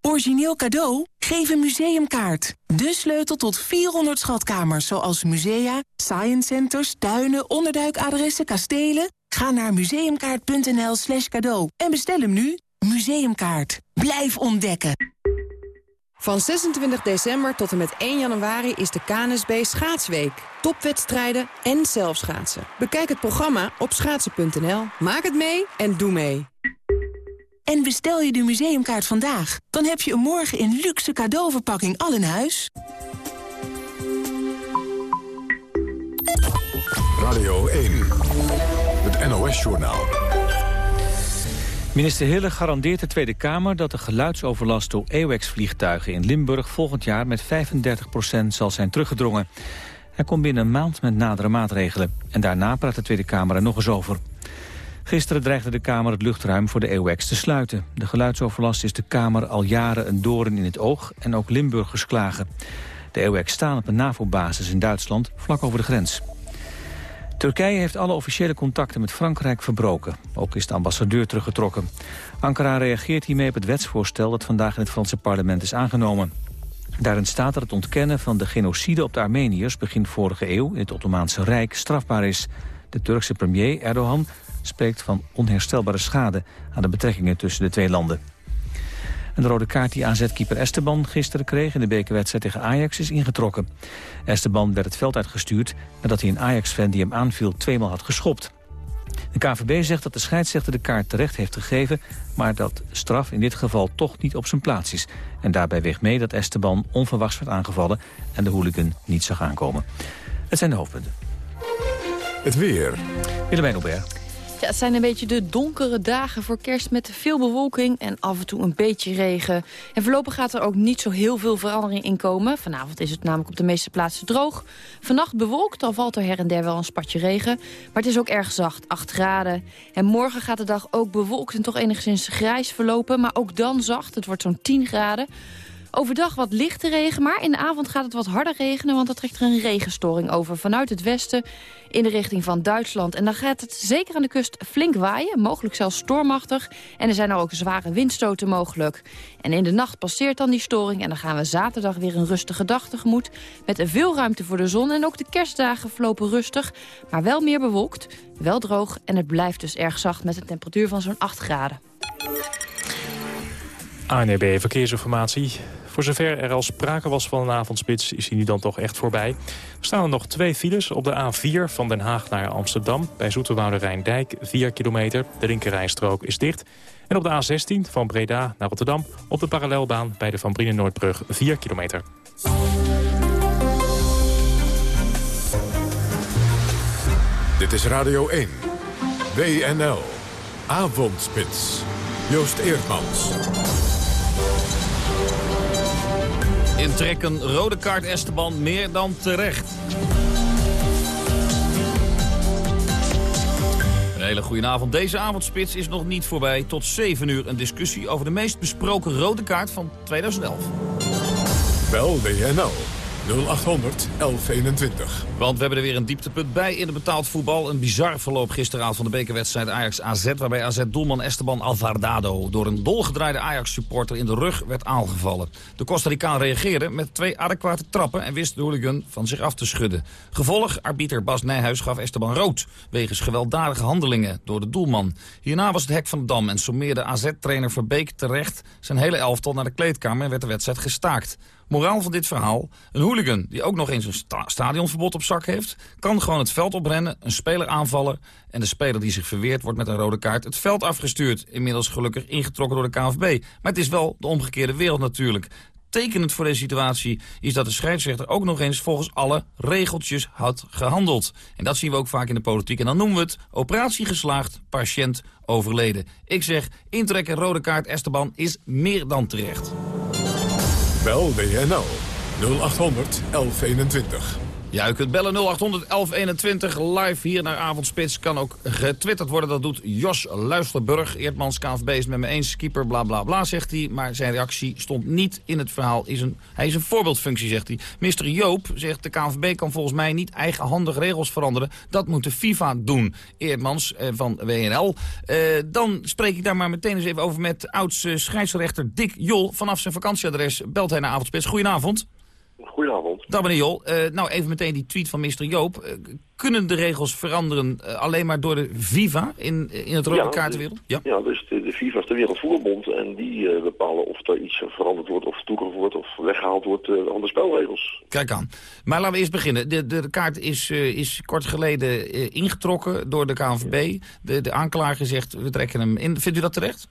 Origineel cadeau? Geef een museumkaart. De sleutel tot 400 schatkamers, zoals musea, science centers, tuinen, onderduikadressen, kastelen. Ga naar museumkaart.nl slash cadeau en bestel hem nu. Museumkaart. Blijf ontdekken.
Van 26 december tot en met 1 januari is de KNSB Schaatsweek. Topwedstrijden en zelfschaatsen. Bekijk het programma op schaatsen.nl. Maak het mee en doe mee.
En bestel je de museumkaart vandaag, dan heb je hem morgen in luxe cadeauverpakking al in huis.
Radio 1, het NOS-journaal.
Minister Hille garandeert de Tweede Kamer dat de geluidsoverlast door AWACS-vliegtuigen in Limburg volgend jaar met 35% zal zijn teruggedrongen. Hij komt binnen een maand met nadere maatregelen. En daarna praat de Tweede Kamer er nog eens over. Gisteren dreigde de Kamer het luchtruim voor de EUX te sluiten. De geluidsoverlast is de Kamer al jaren een doorn in het oog en ook Limburgers klagen. De EUX staan op een NAVO-basis in Duitsland, vlak over de grens. Turkije heeft alle officiële contacten met Frankrijk verbroken. Ook is de ambassadeur teruggetrokken. Ankara reageert hiermee op het wetsvoorstel dat vandaag in het Franse parlement is aangenomen. Daarin staat dat het ontkennen van de genocide op de Armeniërs begin vorige eeuw in het Ottomaanse Rijk strafbaar is. De Turkse premier Erdogan spreekt van onherstelbare schade aan de betrekkingen tussen de twee landen. En de rode kaart die AZ-keeper Esteban gisteren kreeg in de bekerwedstrijd tegen Ajax is ingetrokken. Esteban werd het veld uitgestuurd nadat hij een Ajax-fan die hem aanviel tweemaal had geschopt. De KVB zegt dat de scheidsrechter de kaart terecht heeft gegeven... maar dat straf in dit geval toch niet op zijn plaats is. En daarbij weegt mee dat Esteban onverwachts werd aangevallen... en de hooligan niet zag aankomen. Het zijn de hoofdpunten.
Het weer.
Willemijn Hubert.
Ja, het zijn een beetje de donkere dagen voor kerst met veel bewolking en af en toe een beetje regen. En voorlopig gaat er ook niet zo heel veel verandering in komen. Vanavond is het namelijk op de meeste plaatsen droog. Vannacht bewolkt, al valt er her en der wel een spatje regen. Maar het is ook erg zacht, 8 graden. En morgen gaat de dag ook bewolkt en toch enigszins grijs verlopen. Maar ook dan zacht, het wordt zo'n 10 graden. Overdag wat lichte regen, maar in de avond gaat het wat harder regenen... want dan trekt er een regenstoring over vanuit het westen in de richting van Duitsland. En dan gaat het zeker aan de kust flink waaien, mogelijk zelfs stormachtig. En er zijn ook zware windstoten mogelijk. En in de nacht passeert dan die storing en dan gaan we zaterdag weer een rustige dag tegemoet... met veel ruimte voor de zon en ook de kerstdagen verlopen rustig... maar wel meer bewolkt, wel droog en het blijft dus erg zacht... met een temperatuur van zo'n 8 graden.
ANEB Verkeersinformatie. Voor zover er al sprake was van een avondspits is hij nu dan toch echt voorbij. Er staan er nog twee files op de A4 van Den Haag naar Amsterdam. Bij Zoeterwoude Rijndijk 4 kilometer. De linkerrijstrook is dicht. En op de A16 van Breda naar Rotterdam op de parallelbaan bij de Van Brienen Noordbrug 4 kilometer.
Dit is Radio 1. WNL. Avondspits. Joost Eerdmans.
Intrekken rode kaart Esteban meer dan terecht. Een hele goede avond. Deze avondspits is nog niet voorbij. Tot 7 uur een discussie over de meest besproken rode kaart van 2011.
Bel WNL 0800 1121.
Want we hebben er weer een dieptepunt bij in het betaald voetbal. Een bizar verloop gisteravond van de bekerwedstrijd Ajax-AZ... waarbij AZ-doelman Esteban Alvardado door een dolgedraaide Ajax-supporter in de rug werd aangevallen. De Costa Ricaan reageerde met twee adequate trappen... en wist de hooligan van zich af te schudden. Gevolg, arbiter Bas Nijhuis gaf Esteban rood... wegens gewelddadige handelingen door de doelman. Hierna was het hek van de dam en sommeerde AZ-trainer Verbeek terecht... zijn hele elftal naar de kleedkamer en werd de wedstrijd gestaakt. Moraal van dit verhaal. Een hooligan die ook nog eens een sta stadionverbod op zak heeft... kan gewoon het veld oprennen, een speler aanvallen... en de speler die zich verweert wordt met een rode kaart het veld afgestuurd. Inmiddels gelukkig ingetrokken door de KNVB. Maar het is wel de omgekeerde wereld natuurlijk. Tekenend voor deze situatie is dat de scheidsrechter ook nog eens volgens alle regeltjes had gehandeld. En dat zien we ook vaak in de politiek. En dan noemen we het operatie geslaagd, patiënt overleden. Ik zeg, intrekken rode kaart Esteban is meer dan terecht.
Bel WNL 0800 1121.
Ja, u kunt bellen 0800 1121 live hier naar Avondspits. Kan ook getwitterd worden. Dat doet Jos Luisterburg. Eertmans KNVB is met me eens. Keeper bla bla bla, zegt hij. Maar zijn reactie stond niet in het verhaal. Is een, hij is een voorbeeldfunctie, zegt hij. Mr. Joop zegt de KNVB kan volgens mij niet eigenhandig regels veranderen. Dat moet de FIFA doen. Eertmans eh, van WNL. Eh, dan spreek ik daar maar meteen eens even over met oudste scheidsrechter Dick Jol. Vanaf zijn vakantieadres belt hij naar Avondspits. Goedenavond.
Goedenavond.
Dag meneer Jol. Uh, nou, even meteen die tweet van Mr. Joop. Uh, kunnen de regels veranderen uh, alleen maar door de FIFA in, in het rode ja, kaartenwereld?
Ja, ja dus de, de FIFA is de Wereldvoetbalbond en die bepalen of er iets veranderd wordt of toegevoegd wordt of weggehaald wordt aan de spelregels.
Kijk aan. Maar laten we eerst beginnen. De, de, de kaart is, is kort geleden ingetrokken door de KNVB. De, de aanklager zegt, we trekken hem in. Vindt u dat terecht?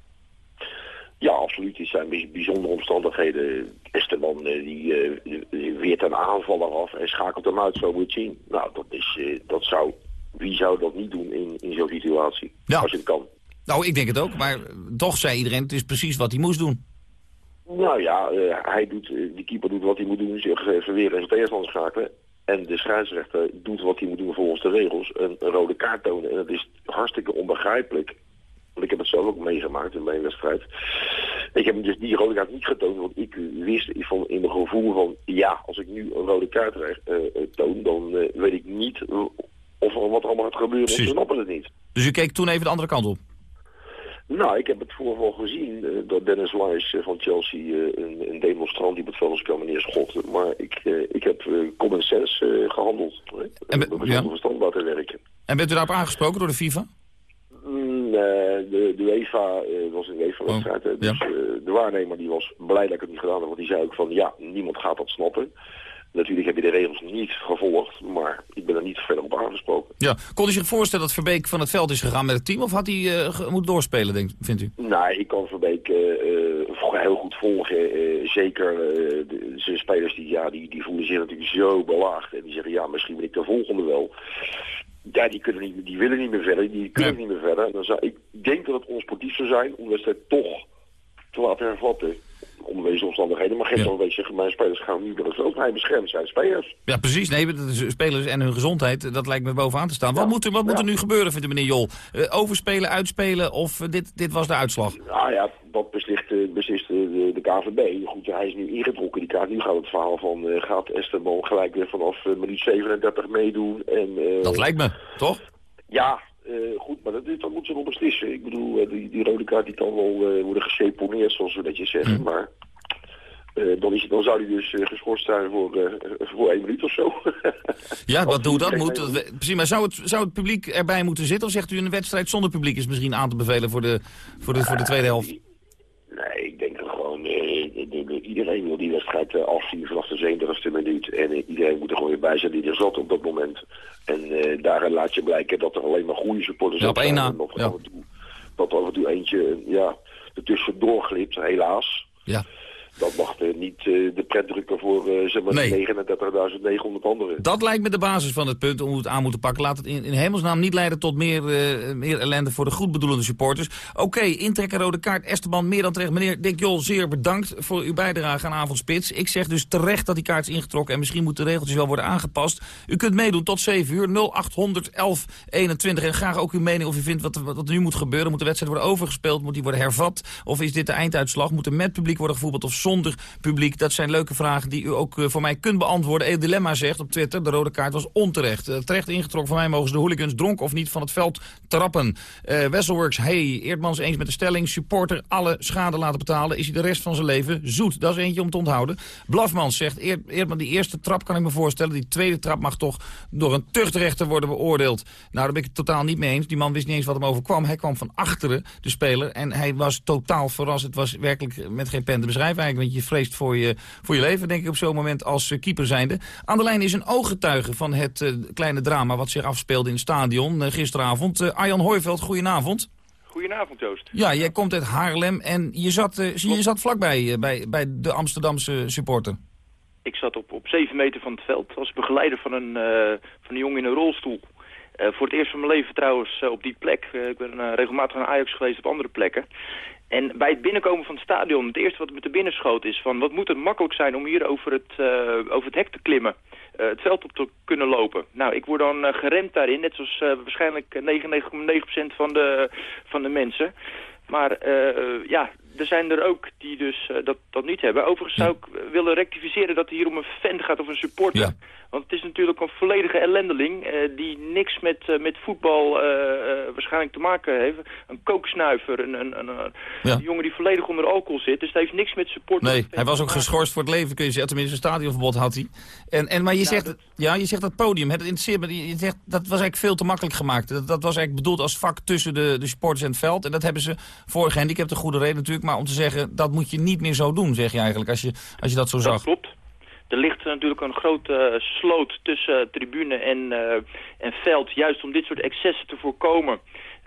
Ja, absoluut. Het zijn bijzondere omstandigheden. Esteban die, uh, weert een aanvaller af en schakelt hem uit, zo moet je zien. Nou, dat, is, uh, dat zou, wie zou dat niet doen in, in zo'n situatie? Ja. Als je het kan.
Nou, ik denk het ook. Maar toch zei iedereen, het is precies wat hij moest doen.
Nou ja, uh, hij doet, die keeper doet wat hij moet doen, zich verweren en zijn tegenstander schakelen. En de scheidsrechter doet wat hij moet doen volgens de regels. Een, een rode kaart tonen. En het is hartstikke onbegrijpelijk want ik heb het zelf ook meegemaakt in mijn wedstrijd. Ik heb hem dus die rode kaart niet getoond, want ik wist ik vond in mijn gevoel van... ja, als ik nu een rode kaart uh, toon, dan uh, weet ik niet of er wat er allemaal gaat gebeuren. Precies. Ze snappen het niet.
Dus u keek toen even de andere kant op?
Nou, ik heb het voorval gezien uh, dat Dennis Wise van Chelsea een, een, demonstrant die op het veld kwam meneer Schot. Maar ik, ik heb common sense gehandeld. En ben, ja. verstand laten werken.
En bent u daarop aangesproken door de FIFA?
Mm, de, de UEFA uh, was een UEFA-wedstrijd. Oh, dus uh, de waarnemer die was blij dat ik het niet gedaan heb. Want die zei ook van ja, niemand gaat dat snappen. Natuurlijk heb je de regels niet gevolgd, maar ik ben er niet verder op aangesproken.
Ja, kon u zich voorstellen dat Verbeek van het veld is gegaan met het team? Of had hij uh, moeten doorspelen, denk, vindt u?
Nee, ik kan Verbeek heel goed volgen. zeker de, zijn spelers die, ja, die, die voelen zich natuurlijk zo belaagd. En die zeggen ja, misschien ben ik de volgende wel ja, die, kunnen niet, die willen niet meer verder, die kunnen niet meer verder. Dan zou, ik denk dat het onsportief zou zijn om de wedstrijd toch te laten hervatten. Onder deze omstandigheden. Maar geen ja. weet zeggen, mijn spelers gaan niet naar het veld. Hij beschermt zijn spelers.
Ja, precies. Nee, de spelers en hun gezondheid, dat lijkt me bovenaan te staan. Wat moet er, wat moet er nu gebeuren, vindt de meneer Jol? Uh, overspelen, uitspelen of uh, dit, dit was de uitslag?
Nou ja, dat beslist, uh, beslist de KVB. Goed, hij is nu ingetrokken, die kaart. Nu gaat het verhaal van, gaat Esteban gelijk weer vanaf minuut 37 meedoen. En,
dat lijkt me, toch?
Ja, uh, goed, maar dat, dat moeten ze nog beslissen. Ik bedoel, uh, die, die, rode kaart die kan wel uh, worden geseponeerd, zoals we netjes zeggen. Mm. Maar dan, is, dan zou hij dus geschorst zijn voor, voor één minuut of zo.
ja, wat doe dat moet. Precies, maar zou het, zou het publiek erbij moeten zitten? Of zegt u een wedstrijd zonder publiek is misschien aan te bevelen voor de, voor de, voor de tweede helft?
Nee, ik denk dat gewoon iedereen wil die wedstrijd afzien vanaf de 37e minuut. En iedereen moet er gewoon weer bij zijn die er zat op dat moment. En uh, daarin laat je blijken dat er alleen maar goede supporters
ja, op één na.
Nog ja. dat af en toe eentje ja, ertussendoor glipt, helaas.
Ja
dat mag uh, niet uh, de pret drukken voor uh, zeg maar nee. 39.900 anderen.
Dat lijkt me de basis van het punt om we het aan moeten pakken. Laat het in, in hemelsnaam niet leiden tot meer, meer ellende voor de goedbedoelende supporters. Oké, okay, intrekken rode kaart. Esteban, meer dan terecht. Meneer Dick Jol, zeer bedankt voor uw bijdrage aan Avondspits. Ik zeg dus terecht dat die kaart is ingetrokken en misschien moeten de regeltjes wel worden aangepast. U kunt meedoen tot 7 uur, 0800 1121. En graag ook uw mening of u vindt wat, wat, wat nu moet gebeuren. Moet de wedstrijd worden overgespeeld? Moet die worden hervat? Of is dit de einduitslag? Moet er met publiek worden gevoetbald of zonder publiek? Dat zijn leuke vragen die u ook uh, voor mij kunt beantwoorden. El Dilemma zegt op Twitter, de rode kaart was onterecht. Uh, terecht ingetrokken, voor mij mogen ze de hooligans dronken of niet van het veld trappen. Uh, Wesselworks, hey, Eerdmans eens met de stelling. Supporter alle schade laten betalen. Is hij de rest van zijn leven zoet? Dat is eentje om te onthouden. Blafmans zegt, Eerd, Eerdman, die eerste trap kan ik me voorstellen. Die tweede trap mag toch door een tuchtrechter worden beoordeeld. Nou, daar ben ik het totaal niet mee eens. Die man wist niet eens wat hem overkwam. Hij kwam van achteren, de speler. En hij was totaal verrast. Het was werkelijk met geen pen te beschrijven. Want je vreest voor je, voor je leven, denk ik, op zo'n moment als uh, keeper zijnde. Aan de lijn is een ooggetuige van het uh, kleine drama wat zich afspeelde in het stadion gisteravond. Arjan Hooiveld, goedenavond.
Goedenavond, Joost.
Ja, jij komt uit Haarlem en je zat, je zat vlakbij bij, bij de Amsterdamse supporter.
Ik zat op, op 7 meter van het veld als begeleider van een, van een jongen in een rolstoel. Uh, voor het eerst van mijn leven trouwens uh, op die plek. Uh, ik ben regelmatig aan Ajax geweest op andere plekken. En bij het binnenkomen van het stadion, het eerste wat me te binnen schoot is van... wat moet het makkelijk zijn om hier over het, over het hek te klimmen, het veld op te kunnen lopen. Nou, ik word dan geremd daarin, net zoals waarschijnlijk 99,9% van de, van de mensen. Maar ja, er zijn er ook die dus dat, dat niet hebben. Overigens zou ik willen rectificeren dat het hier om een fan gaat of een supporter. Ja. Want het is natuurlijk een volledige ellendeling uh, die niks met, uh, met voetbal waarschijnlijk te maken heeft. Een kooksnuiver, een, een, een, ja. een, jongen die volledig onder alcohol zit. Dus dat heeft niks met support
Nee, hij was ook geschorst voor het leven, kun je zeggen. Tenminste, een stadionverbod had hij. En, en, maar je, nou, zegt, dat... ja, je zegt dat podium, het interesseert me. Je zegt, dat was eigenlijk veel te makkelijk gemaakt. Dat, dat was eigenlijk bedoeld als vak tussen de, de supporters en het veld. En dat hebben ze voor gehandicapt, een goede reden natuurlijk. Maar om te zeggen, dat moet je niet meer zo doen, zeg je eigenlijk, als je, als je dat zo
dat
zag.
klopt. Er ligt natuurlijk een grote uh, sloot tussen tribune en, en veld, juist om dit soort excessen te voorkomen.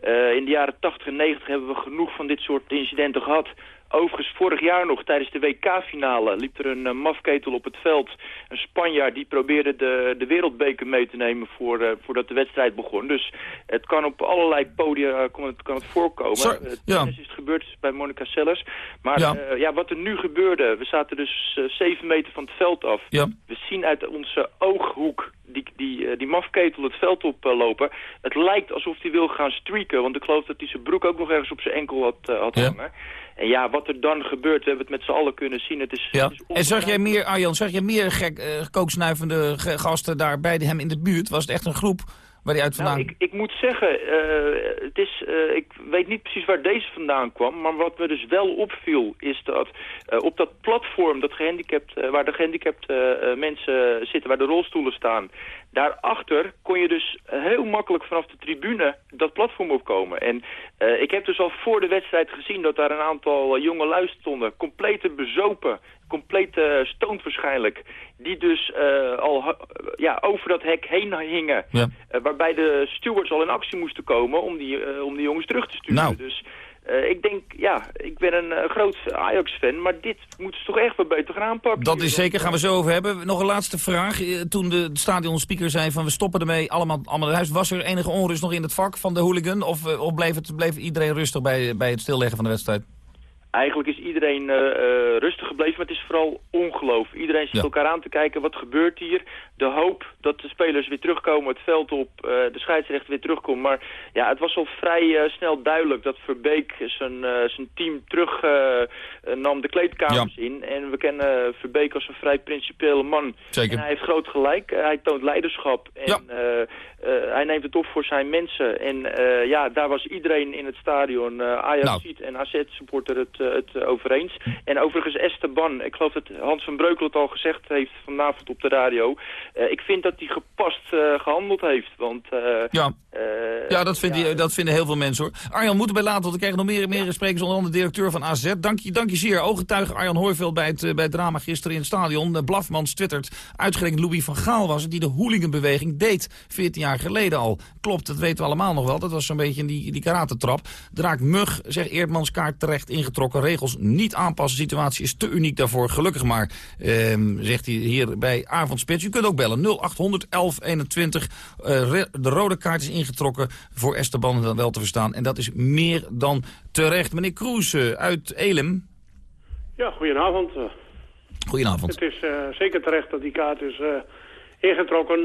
Uh, in de jaren 80 en 90 hebben we genoeg van dit soort incidenten gehad. Overigens, vorig jaar nog, tijdens de WK-finale, liep er een uh, mafketel op het veld. Een Spanjaard die probeerde de, de wereldbeker mee te nemen voor, uh, voordat de wedstrijd begon. Dus het kan op allerlei podia kan het, kan het voorkomen.
Sorry, ja.
is het gebeurd bij Monica Sellers. Maar ja. Ja, wat er nu gebeurde, we zaten dus zeven meter van het veld af.
Ja.
We zien uit onze ooghoek die, die, die mafketel het veld oplopen. het lijkt alsof hij wil gaan streaken, want ik geloof dat hij zijn broek ook nog ergens op zijn enkel had, had
Ja.
En ja, wat er dan gebeurt, we hebben het met z'n allen kunnen zien. Het is,
Ja.
het is
En zag jij meer, Arjan, zag jij meer gek, uh, kooksnuivende gasten daar bij hem in de buurt? Was het echt een groep waar hij uit vandaan...
Nou, ik, ik moet zeggen, uh, het is, uh, ik weet niet precies waar deze vandaan kwam, maar wat me dus wel opviel is dat uh, op dat platform dat gehandicapt, waar de gehandicapte mensen zitten, waar de rolstoelen staan, daarachter kon je dus heel makkelijk vanaf de tribune dat platform opkomen. En ik heb dus al voor de wedstrijd gezien dat daar een aantal jonge lui stonden, compleet bezopen, compleet stoned waarschijnlijk, die dus uh, al ja, over dat hek heen hingen.
Ja.
Uh, waarbij de stewards al in actie moesten komen om die, om die jongens terug te sturen.
Nou.
Dus ik denk, ja, ik ben een groot Ajax-fan, maar dit moeten ze toch echt wat beter gaan aanpakken.
Dat is zeker, gaan we zo over hebben. Nog een laatste vraag. Toen de stadionspeaker zei van we stoppen ermee, allemaal, allemaal naar huis. Was er enige onrust nog in het vak van de hooligan? Of, of bleef, het, bleef iedereen rustig bij, bij het stilleggen van de wedstrijd?
Eigenlijk is iedereen uh, uh, rustig gebleven, maar het is vooral ongeloof. Iedereen zit ja. elkaar aan te kijken, wat gebeurt hier? De hoop dat de spelers weer terugkomen, het veld op, uh, de scheidsrechter weer terugkomt. Maar ja, het was al vrij snel duidelijk dat Verbeek zijn, zijn team terug nam de kleedkamers ja. in. En we kennen Verbeek als een vrij principiële man.
Zeker.
En hij heeft groot gelijk, hij toont leiderschap. En
ja.
hij neemt het op voor zijn mensen. En ja, daar was iedereen in het stadion, Ajax
nou.
en AZ-supporter het het over eens. En overigens Esteban, ik geloof dat Hans van Breukel het al gezegd heeft vanavond op de radio. Uh, ik vind dat hij gepast gehandeld heeft. Want,
ja. ja, dat, vindt ja. Die, dat vinden heel veel mensen hoor. Arjan, moeten we laten, want we krijgen nog meer, meer sprekers, onder andere de directeur van AZ. Dank je, dank je zeer. Ooggetuige Arjan Hooiveld bij het, bij het drama gisteren in het stadion. Blafmans twittert, uitgerekend Louis van Gaal was het, die de hooliganbeweging deed 14 jaar geleden al. Klopt, dat weten we allemaal nog wel. Dat was zo'n beetje die, die karatentrap. Draak Mug, zegt Eerdmans kaart terecht ingetrokken regels niet aanpassen. De situatie is te uniek daarvoor. Gelukkig maar, ehm, zegt hij hier bij Avondspits. U kunt ook bellen 0800 1121. Uh, de rode kaart is ingetrokken voor Esteban dan wel te verstaan. En dat is meer dan terecht. Meneer Kroes uh, uit Elim.
Ja, goedenavond.
Goedenavond.
Het is uh, zeker terecht dat die kaart is ingetrokken.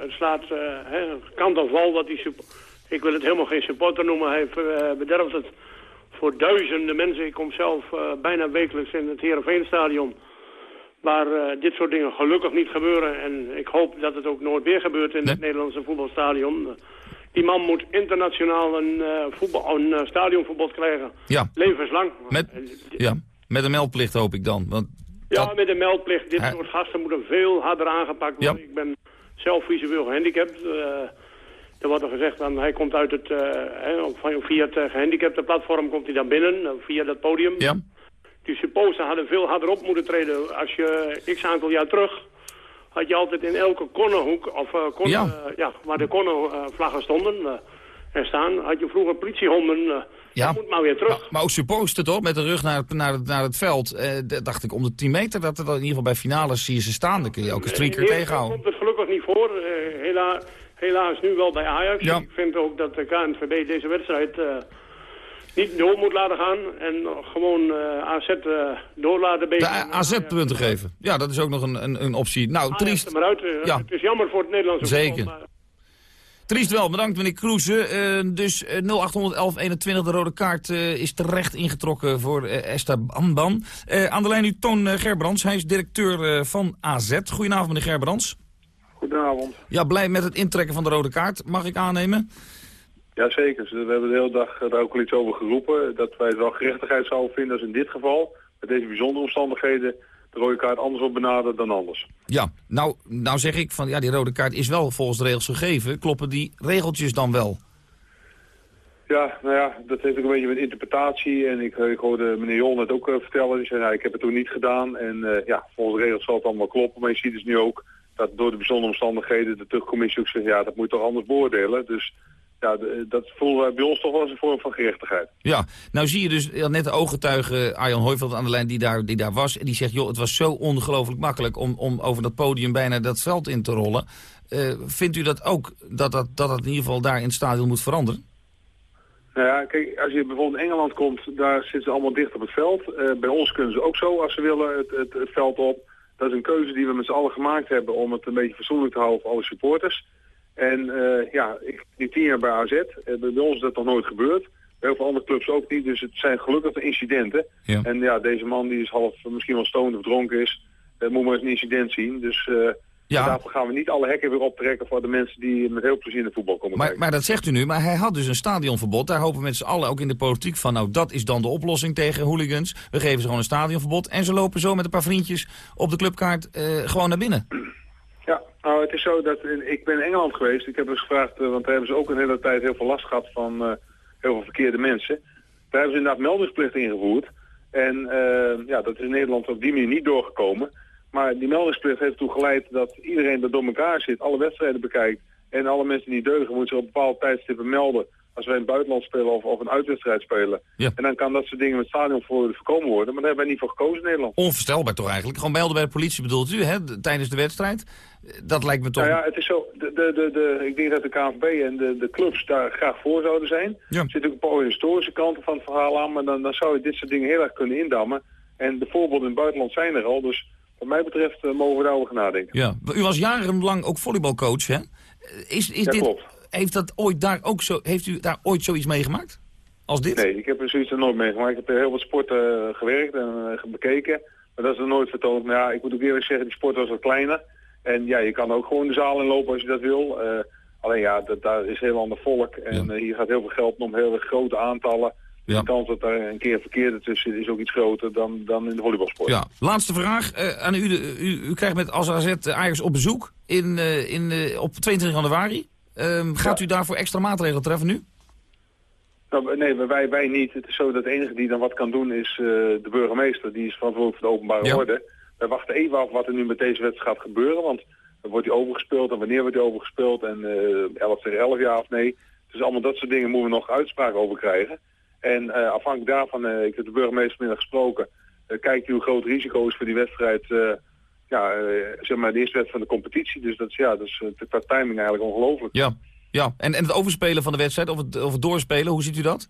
het slaat hè, kant of wal dat die... Ik wil het helemaal geen supporter noemen. Hij bederft het voor duizenden mensen. Ik kom zelf uh, bijna wekelijks in het Heerenveenstadion. Waar uh, dit soort dingen gelukkig niet gebeuren. En ik hoop dat het ook nooit weer gebeurt in nee. het Nederlandse voetbalstadion. Uh, die man moet internationaal een, voetbal, een stadionverbod krijgen.
Ja.
Levenslang.
Met, ja. met een meldplicht hoop ik dan. Want
ja, dat... met een meldplicht. Dit soort gasten moeten veel harder aangepakt worden.
Ja.
Ik ben zelf visueel gehandicapt. Er wordt er gezegd, dan, hij komt uit het, uh, via het uh, gehandicapte platform komt hij dan binnen, uh, via dat podium.
Ja.
die supporters hadden veel harder op moeten treden. Als je x aantal jaar terug had je altijd in elke cornerhoek, of uh, corner,
Ja.
eh, ja, waar de cornervlaggen stonden eh, en staan, had je vroeger politiehonden. eh,
Ja.
dat moet maar weer terug.
Maar ook supposter toch, met de rug naar, het- naar, naar het veld. Eh, dacht ik om de 10 meter, dat het in ieder geval bij finales zie je ze staan. Dan kun je ook een streaker
Hier
tegenhouden.
komt het gelukkig niet voor. Eh, hela, helaas nu wel bij Ajax.
Ja.
Ik vind ook dat de KNVB deze wedstrijd eh, niet door moet laten gaan. En gewoon eh, AZ eh, door laten
De
bezig.
A- AZ-punten geven. Ja, dat is ook nog een, een, een optie. Nou, triest.
Maar uit,
Ja.
Het is jammer voor het Nederlandse
Zeker.
voetbal, maar-
Triest wel, bedankt meneer Kroeze. Eh, dus eh, 0811 21, de rode kaart is terecht ingetrokken voor Esther Banban. Eh, aan de lijn nu Toon Gerbrands, hij is directeur van AZ. Goedenavond meneer Gerbrands.
Goedenavond.
Ja, blij met het intrekken van de rode kaart, mag ik aannemen?
Jazeker, we hebben de hele dag daar ook al iets over geroepen. Dat wij het wel gerechtigheid zouden vinden als in dit geval, met deze bijzondere omstandigheden, de rode kaart anders wordt benaderd dan anders.
Ja, nou, nou zeg ik van ja, die rode kaart is wel volgens de regels gegeven. Kloppen die regeltjes dan wel?
Ja, nou ja, dat heeft ook een beetje met interpretatie. En ik, ik hoorde meneer Jol net ook eh, vertellen. Die zei, nou, ik heb het toen niet gedaan. En eh, ja, volgens de regels zal het allemaal kloppen. Maar je ziet dus nu ook dat door de bijzondere omstandigheden de terugcommissie ook zegt, ja, dat moet je toch anders beoordelen. Dus ja, dat voelen wij bij ons toch wel als een vorm van gerechtigheid.
Ja, nou zie je dus net de ooggetuige Arjan Hooiveld aan de lijn die daar, die daar was. En die zegt, joh, het was zo ongelooflijk makkelijk om, om over dat podium bijna dat veld in te rollen. Eh, vindt u dat ook, dat dat, dat dat in ieder geval daar in het stadion moet veranderen?
Nou ja, kijk, als je bijvoorbeeld in Engeland komt, daar zitten ze allemaal dicht op het veld. Eh, bij ons kunnen ze ook zo, als ze willen, het, het, het veld op. Dat is een keuze die we met z'n allen gemaakt hebben om het een beetje fatsoenlijk te houden voor alle supporters. En eh, ja, ik die tien jaar bij AZ, eh, bij ons is dat nog nooit gebeurd. Bij heel veel andere clubs ook niet, dus het zijn gelukkig de incidenten.
Ja.
En ja, deze man die is half misschien wel stoned of dronken is, eh, moet maar eens een incident zien. Dus
Ja.
daarvoor gaan we niet alle hekken weer optrekken voor de mensen die met heel plezier naar voetbal komen
Maar,
kijken.
maar dat zegt u nu, maar hij had dus een stadionverbod. Daar hopen we met z'n allen, ook in de politiek, van nou dat is dan de oplossing tegen hooligans. We geven ze gewoon een stadionverbod en ze lopen zo met een paar vriendjes op de clubkaart eh, gewoon naar binnen.
Ja, nou het is zo dat ik ben in Engeland geweest. Ik heb dus gevraagd, eh, want daar hebben ze ook een hele tijd heel veel last gehad van eh, heel veel verkeerde mensen. Daar hebben ze inderdaad meldingsplicht ingevoerd. En ja, dat is in Nederland op die manier niet doorgekomen. Maar die meldingsplicht heeft ertoe geleid dat iedereen er door elkaar zit, alle wedstrijden bekijkt. En alle mensen die deugen moeten zich op bepaalde tijdstippen melden als wij in het buitenland spelen of, of een uitwedstrijd spelen.
Ja.
En dan kan dat soort dingen met stadionverboden voorkomen worden. Maar daar hebben wij niet voor gekozen in Nederland.
Onvoorstelbaar toch eigenlijk? Gewoon melden bij de politie bedoelt u, hè, tijdens de wedstrijd? Dat lijkt me toch...
Nou ja, het is zo. De, de, de, de, ik denk dat de KNVB en de, de clubs daar graag voor zouden zijn.
Ja.
Er zitten ook een paar historische kanten van het verhaal aan, maar dan, dan zou je dit soort dingen heel erg kunnen indammen. En de voorbeelden in het buitenland zijn er al, dus wat mij betreft eh, mogen we daarover gaan nadenken.
Ja, u was jarenlang ook volleybalcoach, hè? Eh, Is, is
Ja,
dit,
klopt.
Heeft, dat ooit daar ook zo, heeft u daar ooit zoiets meegemaakt? Als dit?
Nee, ik heb er zoiets er nooit meegemaakt. Ik heb er heel wat sporten eh, gewerkt en bekeken, maar dat is er nooit vertoond. Maar ja, ik moet ook eerlijk zeggen, die sport was wat kleiner. En ja, je kan ook gewoon de zaal inlopen als je dat wil. Alleen ja, dat, daar is heel ander volk en hier gaat heel veel geld om, heel grote aantallen. De kans dat daar een keer verkeerd ertussen zit is ook iets groter dan, dan in de volleybalsport.
Ja, laatste vraag eh, aan u. De- u. U krijgt met als AZ Ajax op bezoek in, eh, in, eh, op 22 januari. Ehm, gaat u daarvoor extra maatregelen treffen nu?
Nou, nee, wij, wij niet. Het is zo dat de enige die dan wat kan doen is eh, de burgemeester. Die is verantwoordelijk voor de openbare
Ja.
orde. Wij wachten even af wat er nu met deze wedstrijd gaat gebeuren. Want wordt die overgespeeld en wanneer wordt die overgespeeld en eh 11 tegen 11 jaar of nee. Dus allemaal dat soort dingen moeten we nog uitspraak over krijgen. En eh, afhankelijk daarvan, eh, ik heb de burgemeester vanmiddag gesproken, eh, kijkt u hoe groot risico is voor die wedstrijd. ja, zeg maar de eerste wedstrijd van de competitie. Dus dat is, ja, dat is qua timing eigenlijk ongelooflijk.
Ja. ja. En, en het overspelen van de wedstrijd, of het, of het doorspelen, hoe ziet u dat?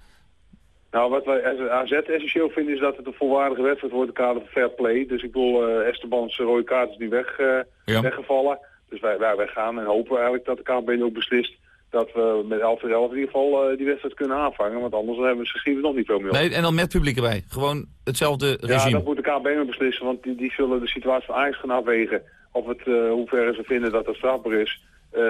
Nou, wat wij als AZ essentieel vinden is dat het een volwaardige wedstrijd wordt in het kader van fair play. Dus ik bedoel, eh Esteban's rode kaart is nu weg,
Ja.
weggevallen. Dus wij, wij, wij gaan en hopen eigenlijk dat de nu ook beslist dat we met 11 tegen 11 in ieder geval eh, die wedstrijd kunnen aanvangen. Want anders hebben we geschreven nog niet veel meer op.
Nee, en dan met publiek erbij. Gewoon hetzelfde
Ja,
regime.
dat moet de nog beslissen, want die, die zullen de situatie van Ajax gaan afwegen. Of het, eh hoe ver ze vinden dat het strafbaar is. Eh,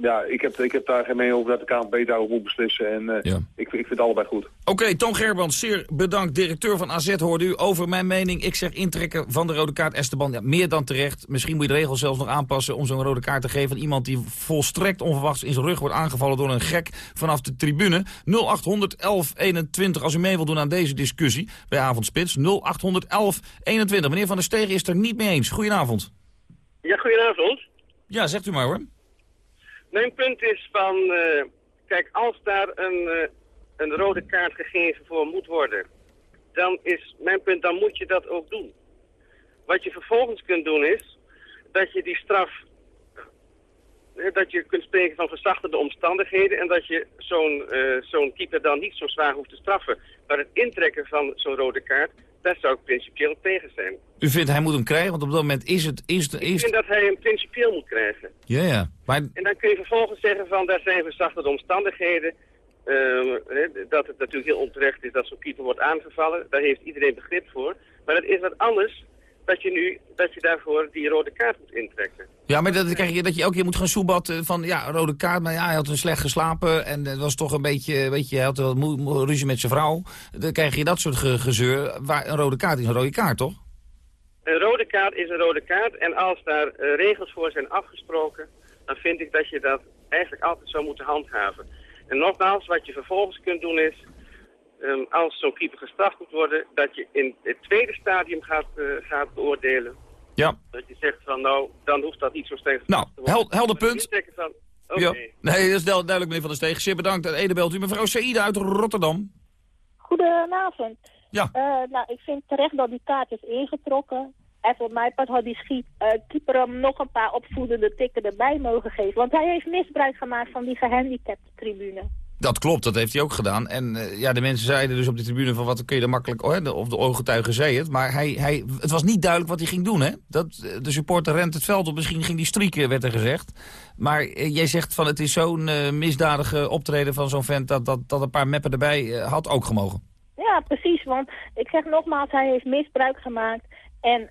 ja, ik heb, ik heb daar geen mening over dat de KNVB daarover moet beslissen. En uh, ik, ik vind het allebei goed.
Oké, okay, Tom Gerbrands, zeer bedankt. Directeur van AZ hoorde u over mijn mening. Ik zeg intrekken van de rode kaart Esteban. Ja, meer dan terecht. Misschien moet je de regels zelfs nog aanpassen om zo'n rode kaart te geven. Aan iemand die volstrekt onverwachts in zijn rug wordt aangevallen door een gek vanaf de tribune. 0800 1121 als u mee wilt doen aan deze discussie bij Avondspits. 0800 1121. Meneer Van der Stegen is er niet mee eens. Goedenavond.
Ja, goedenavond.
Ja, zegt u maar hoor.
Mijn punt is van, uh, kijk, als daar een, uh, een rode kaart gegeven voor moet worden, dan is mijn punt, dan moet je dat ook doen. Wat je vervolgens kunt doen is, dat je die straf, uh, dat je kunt spreken van verzachtende omstandigheden en dat je zo'n zo'n keeper dan niet zo zwaar hoeft te straffen. Maar het intrekken van zo'n rode kaart, daar zou ik principieel tegen zijn.
U vindt hij moet hem krijgen? Want op dat moment is het... Is het is...
Ik vind dat hij hem principieel moet krijgen.
Ja, ja. Maar...
En dan kun je vervolgens zeggen van, daar zijn verzachtende omstandigheden. Uh, dat het natuurlijk heel onterecht is dat zo'n keeper wordt aangevallen. Daar heeft iedereen begrip voor. Maar het is wat anders dat je nu dat je daarvoor die rode kaart moet intrekken.
Ja, maar dat krijg je dat je elke keer moet gaan soebatten van ja, rode kaart, maar ja, hij had een slecht geslapen en het was toch een beetje, weet je, hij had wel ruzie met zijn vrouw. Dan krijg je dat soort ge gezeur. Waar een rode kaart is een rode kaart, toch?
Een rode kaart is een rode kaart en als daar uh, regels voor zijn afgesproken, dan vind ik dat je dat eigenlijk altijd zou moeten handhaven. En nogmaals, wat je vervolgens kunt doen is, um, als zo'n keeper gestraft moet worden, dat je in het tweede stadium gaat, uh, gaat beoordelen.
Ja.
Dat je zegt van nou, dan hoeft dat niet zo streng
nou, te worden. Nou, helder punt.
Van, okay. ja.
Nee, dat is duidelijk meneer Van der Steeg. Zeer bedankt. Ede belt u mevrouw Saïda uit Rotterdam.
Goedenavond.
Ja.
Uh, nou, ik vind terecht dat die kaart is ingetrokken. En voor mij part had die schiet, uh, keeper hem nog een paar opvoedende tikken erbij mogen geven. Want hij heeft misbruik gemaakt van die gehandicapte tribune.
Dat klopt, dat heeft hij ook gedaan. En uh, ja, de mensen zeiden dus op de tribune van wat kun je er makkelijk... Oh, of de ooggetuigen zei het, maar hij, hij, het was niet duidelijk wat hij ging doen. Hè? Dat, de supporter rent het veld op, misschien ging die strieken, werd er gezegd. Maar uh, jij zegt van het is zo'n uh, misdadige optreden van zo'n vent... Dat, dat, dat een paar meppen erbij had ook gemogen.
Ja, precies, want ik zeg nogmaals, hij heeft misbruik gemaakt. En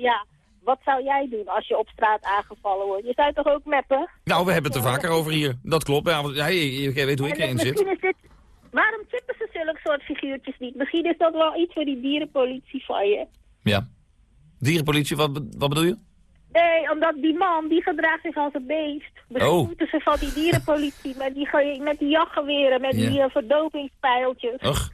ja wat zou jij doen als je op straat aangevallen wordt? Je zou toch ook meppen?
Nou, we hebben het er vaker over hier. Dat klopt. Ja, je, je weet hoe ik erin zit.
Is dit, waarom tippen ze zulke soort figuurtjes niet? Misschien is dat wel iets voor die dierenpolitie van je.
Ja. Dierenpolitie, wat, wat bedoel je?
Nee, omdat die man, die gedraagt zich als een beest. Misschien oh. moeten ze van die dierenpolitie met die, met die jachtgeweren, met ja. die uh, verdopingspijltjes.
Och.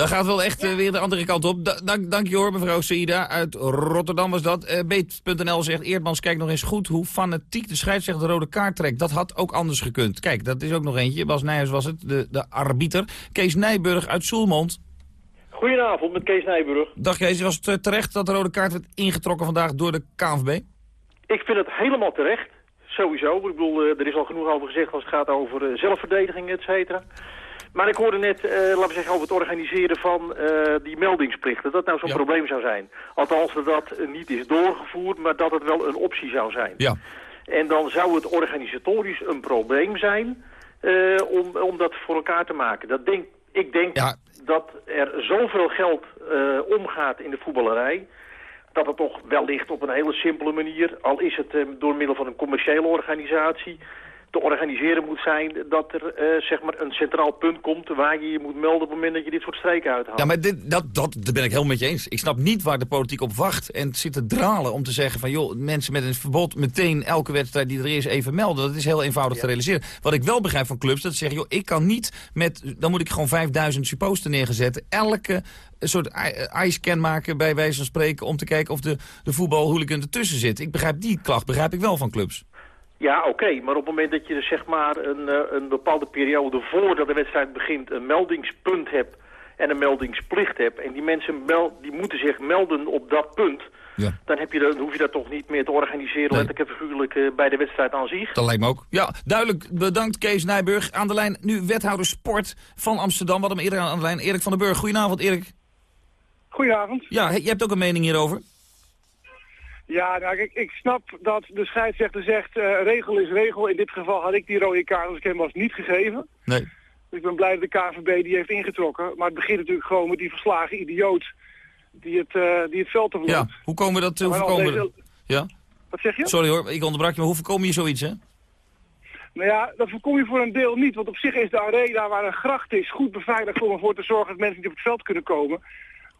Dat gaat wel echt uh, weer de andere kant op. Da dank, dank je hoor, mevrouw Saida. Uit Rotterdam was dat. Uh, Beet.nl zegt, Eerdmans, kijk nog eens goed hoe fanatiek de scheidsrechter de rode kaart trekt. Dat had ook anders gekund. Kijk, dat is ook nog eentje. Bas Nijers was het, de, de arbiter. Kees Nijburg uit Soelmond.
Goedenavond, met Kees Nijburg.
Dag Kees, was het uh, terecht dat de rode kaart werd ingetrokken vandaag door de KNVB?
Ik vind het helemaal terecht. Sowieso. Ik bedoel, er is al genoeg over gezegd als het gaat over zelfverdediging, et cetera. Maar ik hoorde net, uh, laten we zeggen, over het organiseren van uh, die meldingsplicht. Dat dat nou zo'n ja. probleem zou zijn. Althans, dat dat niet is doorgevoerd, maar dat het wel een optie zou zijn.
Ja.
En dan zou het organisatorisch een probleem zijn uh, om, om dat voor elkaar te maken. Dat denk, ik denk
ja.
dat er zoveel geld omgaat in de voetballerij dat het toch wellicht op een hele simpele manier, al is het door middel van een commerciële organisatie, te organiseren moet zijn dat er uh, zeg maar een centraal punt komt waar je je moet melden op het moment dat je dit soort streken uithaalt.
Ja, maar dit, dat, dat, daar ben ik helemaal met je eens. Ik snap niet waar de politiek op wacht en zit te dralen om te zeggen van joh, mensen met een verbod meteen elke wedstrijd die er is even melden. Dat is heel eenvoudig ja. te realiseren. Wat ik wel begrijp van clubs, dat ze zeggen joh, ik kan niet met, dan moet ik gewoon 5000 supposten neergezetten. Elke een soort eye-scan maken bij wijze van spreken om te kijken of de, de voetbalhooligan ertussen zit. Ik begrijp die klacht, begrijp ik wel van clubs.
Ja, oké, okay, maar op het moment dat je dus zeg maar een, uh, een bepaalde periode voordat de wedstrijd begint een meldingspunt hebt en een meldingsplicht hebt en die mensen meld, die moeten zich melden op dat punt,
ja.
dan, heb je dan hoef je dat toch niet meer te organiseren, nee. letterlijk en figuurlijk uh, bij de wedstrijd aan zich.
Dat lijkt me ook. Ja, duidelijk. Bedankt Kees Nijburg. Aan de lijn nu wethouder sport van Amsterdam. Wat hem eerder aan de lijn. Erik van den Burg. Goedenavond Erik.
Goedenavond.
Ja, je hebt ook een mening hierover.
Ja, nou, ik, ik snap dat de scheidsrechter zegt, uh, regel is regel. In dit geval had ik die rode kaart, dus ik hem was niet gegeven.
Nee.
Dus ik ben blij dat de KVB die heeft ingetrokken. Maar het begint natuurlijk gewoon met die verslagen idioot die het, uh, die het veld verloopt.
Ja, hoe komen we dat... Hoe voorkomen we... Ja?
Wat zeg je?
Sorry hoor, ik onderbrak je, maar hoe voorkom je zoiets, hè?
Nou ja, dat voorkom je voor een deel niet. Want op zich is de arena waar een gracht is goed beveiligd om ervoor te zorgen dat mensen niet op het veld kunnen komen.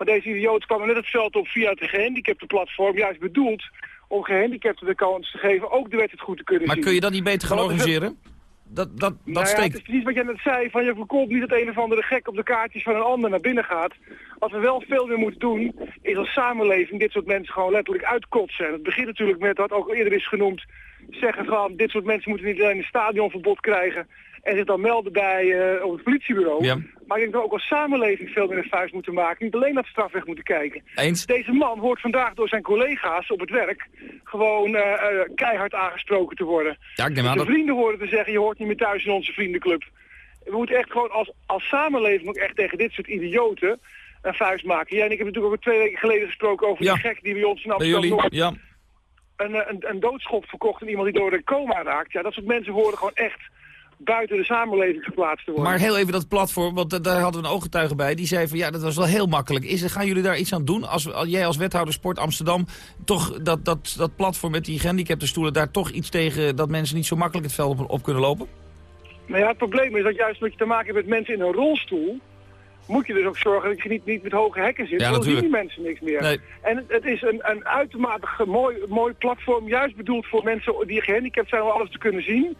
Maar deze idioot kwamen net het veld op via het gehandicapte platform, juist bedoeld om gehandicapten de kans te geven ook de wedstrijd goed te kunnen
Maar
zien.
kun je dat niet beter gaan
Maar
organiseren? Dat, dat, dat
nou ja,
steekt...
het is precies wat jij net zei, van je voorkomt niet dat een of andere gek op de kaartjes van een ander naar binnen gaat. Wat we wel veel meer moeten doen, is als samenleving dit soort mensen gewoon letterlijk uitkotsen. En het begint natuurlijk met, wat ook al eerder is genoemd, zeggen van dit soort mensen moeten niet alleen een stadionverbod krijgen en zich dan melden bij eh, op het politiebureau.
Ja.
Maar ik denk dat we ook als samenleving veel meer een vuist moeten maken. Niet alleen naar het strafrecht moeten kijken.
Eens.
Deze man hoort vandaag door zijn collega's op het werk gewoon eh, eh, keihard aangesproken te worden.
Ja, ik neem aan
De
dat...
vrienden horen te zeggen, je hoort niet meer thuis in onze vriendenclub. We moeten echt gewoon als, als samenleving ook echt tegen dit soort idioten een vuist maken. Jij en ik hebben natuurlijk ook twee weken geleden gesproken over
Ja.
die gek die bij ons in
Bij
Amsterdam
jullie,
Noord
ja.
een, een, een doodschop verkocht aan iemand die door een coma raakt. Ja, dat soort mensen horen gewoon echt buiten de samenleving geplaatst te worden.
Maar heel even dat platform, want da- daar hadden we een ooggetuige bij. Die zei van ja, dat was wel heel makkelijk. Is, gaan jullie daar iets aan doen? Als, als jij als wethouder Sport Amsterdam toch dat, dat, dat platform met die gehandicapte stoelen... daar toch iets tegen dat mensen niet zo makkelijk het veld op, op kunnen lopen?
Nou ja, het probleem is dat juist wat je te maken hebt met mensen in een rolstoel... moet je dus ook zorgen dat je niet, niet met hoge hekken zit.
Ja,
dan zien die mensen niks meer.
Nee.
En het, is een, een uitermate mooi, mooi platform, juist bedoeld voor mensen die gehandicapt zijn om alles te kunnen zien.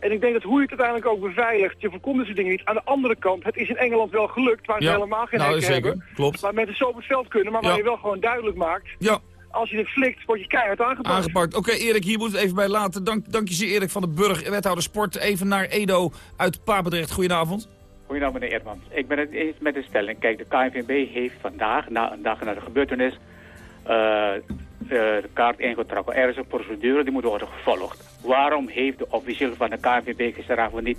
En ik denk dat hoe je het uiteindelijk ook beveiligt, je voorkomt deze dingen niet. Aan de andere kant, het is in Engeland wel gelukt, waar ze
Ja.
helemaal geen
Nou,
hekken
zeker.
hebben.
Klopt.
Waar mensen zo op het veld kunnen, maar waar
Ja.
je wel gewoon duidelijk maakt...
Ja.
als je dit flikt, word je keihard aangepakt.
Aangepakt. Oké, Erik, hier moet het even bij laten. Dank, dank je zeer, Erik van den Burg, wethouder Sport. Even naar Edo uit Papendrecht. Goedenavond.
Goedenavond meneer Eermans. Ik ben het eens met de stelling. Kijk, de KNVB heeft vandaag, na een dag na de gebeurtenis, eh, eh, de kaart ingetrokken. Er is een procedure die moet worden gevolgd. Waarom heeft de officier van de KNVB gisteravond niet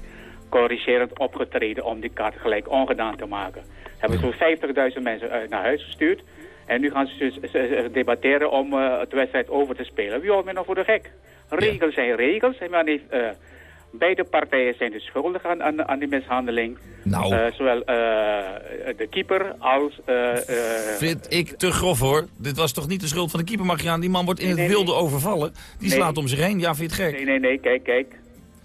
corrigerend opgetreden om die kaart gelijk ongedaan te maken? Hebben zo'n 50.000 mensen eh, naar huis gestuurd. En nu gaan ze dus debatteren om eh, het wedstrijd over te spelen. Wie houdt men nog voor de gek? Regels zijn regels. En men heeft, eh, beide partijen zijn dus schuldig aan, aan, aan die mishandeling.
Nou.
Eh, zowel eh, de keeper als... eh, eh,
Vind ik te grof hoor. Dit was toch niet de schuld van de keeper, mag je aan. Die man wordt in het
nee,
wilde overvallen. Die slaat om zich heen. Ja, vind je het gek?
Nee, nee, nee, kijk, kijk.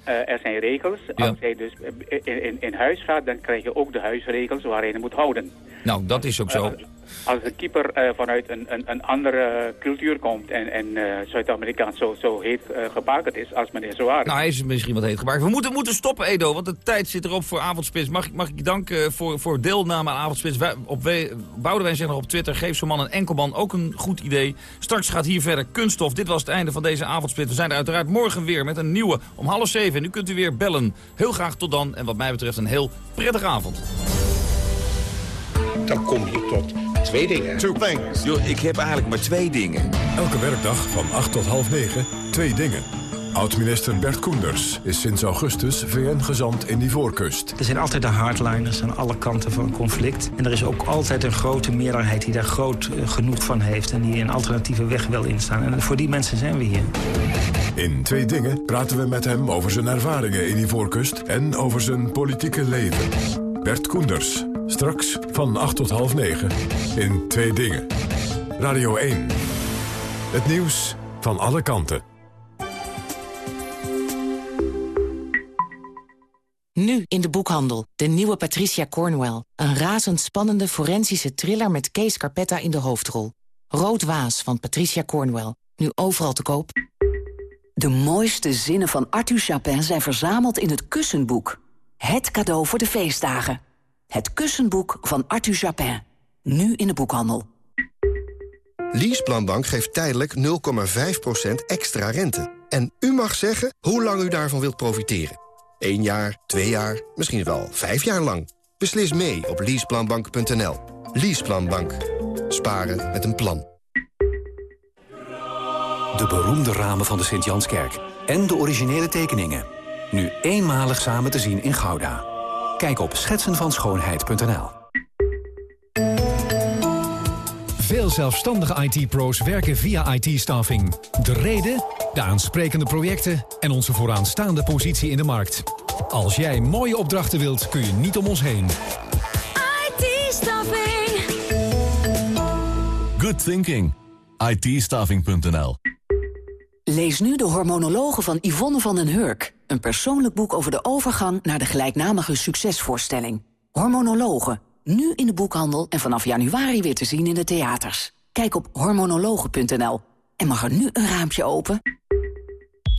Er zijn regels.
Ja.
Als hij dus in, in, in huis gaat, dan krijg je ook de huisregels waarin hij moet houden.
Nou, dat is ook zo.
Als de keeper eh, vanuit een, een, een andere cultuur komt en, en eh, Zuid-Amerikaans zo, zo heet eh, gebakerd is als meneer Soares.
Nou, hij is misschien wat heet gemaakt. We moeten, moeten stoppen, Edo, want de tijd zit erop voor Avondspits. Mag, ik- mag ik je danken voor, voor deelname aan Avondspits. Wij, op we, Boudewijn zegt nog op Twitter, geef zo'n man een enkelman. Ook een goed idee. Straks gaat hier verder kunststof. Dit was het einde van deze Avondspits. We zijn er uiteraard morgen weer met een nieuwe om half zeven. En nu kunt u weer bellen. Heel graag tot dan. En wat mij betreft een heel prettige avond.
Dan kom je tot twee dingen.
Two things.
Yo, ik heb eigenlijk maar twee dingen.
Elke werkdag van 8 tot half 9, twee dingen. Oud-minister Bert Koenders is sinds augustus VN-gezant in Ivoorkust.
Er zijn altijd de hardliners aan alle kanten van een conflict. En er is ook altijd een grote meerderheid die daar groot eh, genoeg van heeft... en die een alternatieve weg wil instaan. En voor die mensen zijn we hier.
In Twee Dingen praten we met hem over zijn ervaringen in Ivoorkust en over zijn politieke leven. Bert Koenders, straks van 8 tot half 9 in Twee Dingen. Radio 1. Het nieuws van alle kanten.
Nu in de boekhandel. De nieuwe Patricia Cornwell. Een razendspannende forensische thriller met Kees Carpetta in de hoofdrol. Rood Waas van Patricia Cornwell. Nu overal te koop.
De mooiste zinnen van Arthur Chapin zijn verzameld in het Kussenboek. Het cadeau voor de feestdagen. Het Kussenboek van Arthur Chapin. Nu in de boekhandel.
Leaseplanbank geeft tijdelijk 0,5% extra rente. En u mag zeggen hoe lang u daarvan wilt profiteren. Eén jaar, twee jaar, misschien wel vijf jaar lang. Beslis mee op leaseplanbank.nl. Leaseplanbank. Sparen met een plan.
De beroemde ramen van de Sint-Janskerk. En de originele tekeningen. Nu eenmalig samen te zien in Gouda. Kijk op schetsenvanschoonheid.nl
Veel zelfstandige IT-pro's werken via IT-staffing. De reden, de aansprekende projecten en onze vooraanstaande positie in de markt. Als jij mooie opdrachten wilt, kun je niet om ons heen.
IT-staffing.
Good thinking. ITstaffing.nl
Lees nu de hormonologen van Yvonne van den Hurk. Een persoonlijk boek over de overgang naar de gelijknamige succesvoorstelling. Hormonologen. Nu in de boekhandel en vanaf januari weer te zien in de theaters. Kijk op hormonologen.nl. En mag er nu een raampje open?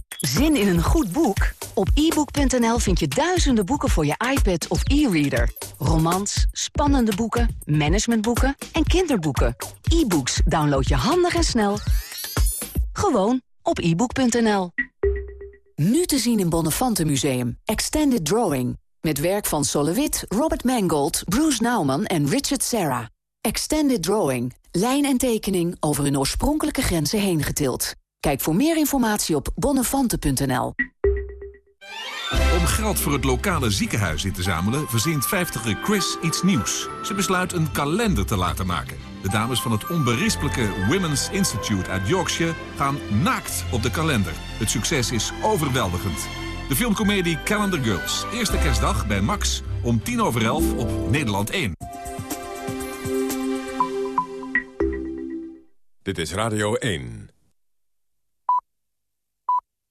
Zin in een goed boek? Op ebook.nl vind je duizenden boeken voor je iPad of e-reader. Romans, spannende boeken, managementboeken en kinderboeken. E-books download je handig en snel. Gewoon op ebook.nl. Nu te zien in Bonnefante Museum. Extended Drawing. Met werk van Solowit, Robert Mangold, Bruce Nauman en Richard Serra. Extended Drawing. Lijn en tekening over hun oorspronkelijke grenzen heen getild. Kijk voor meer informatie op bonnefante.nl.
Om geld voor het lokale ziekenhuis in te zamelen... verzint 50 Chris iets nieuws. Ze besluit een kalender te laten maken. De dames van het onberispelijke Women's Institute uit Yorkshire... gaan naakt op de kalender. Het succes is overweldigend. De filmcomedie Calendar Girls. Eerste kerstdag bij Max om tien over elf op Nederland 1.
Dit is Radio 1.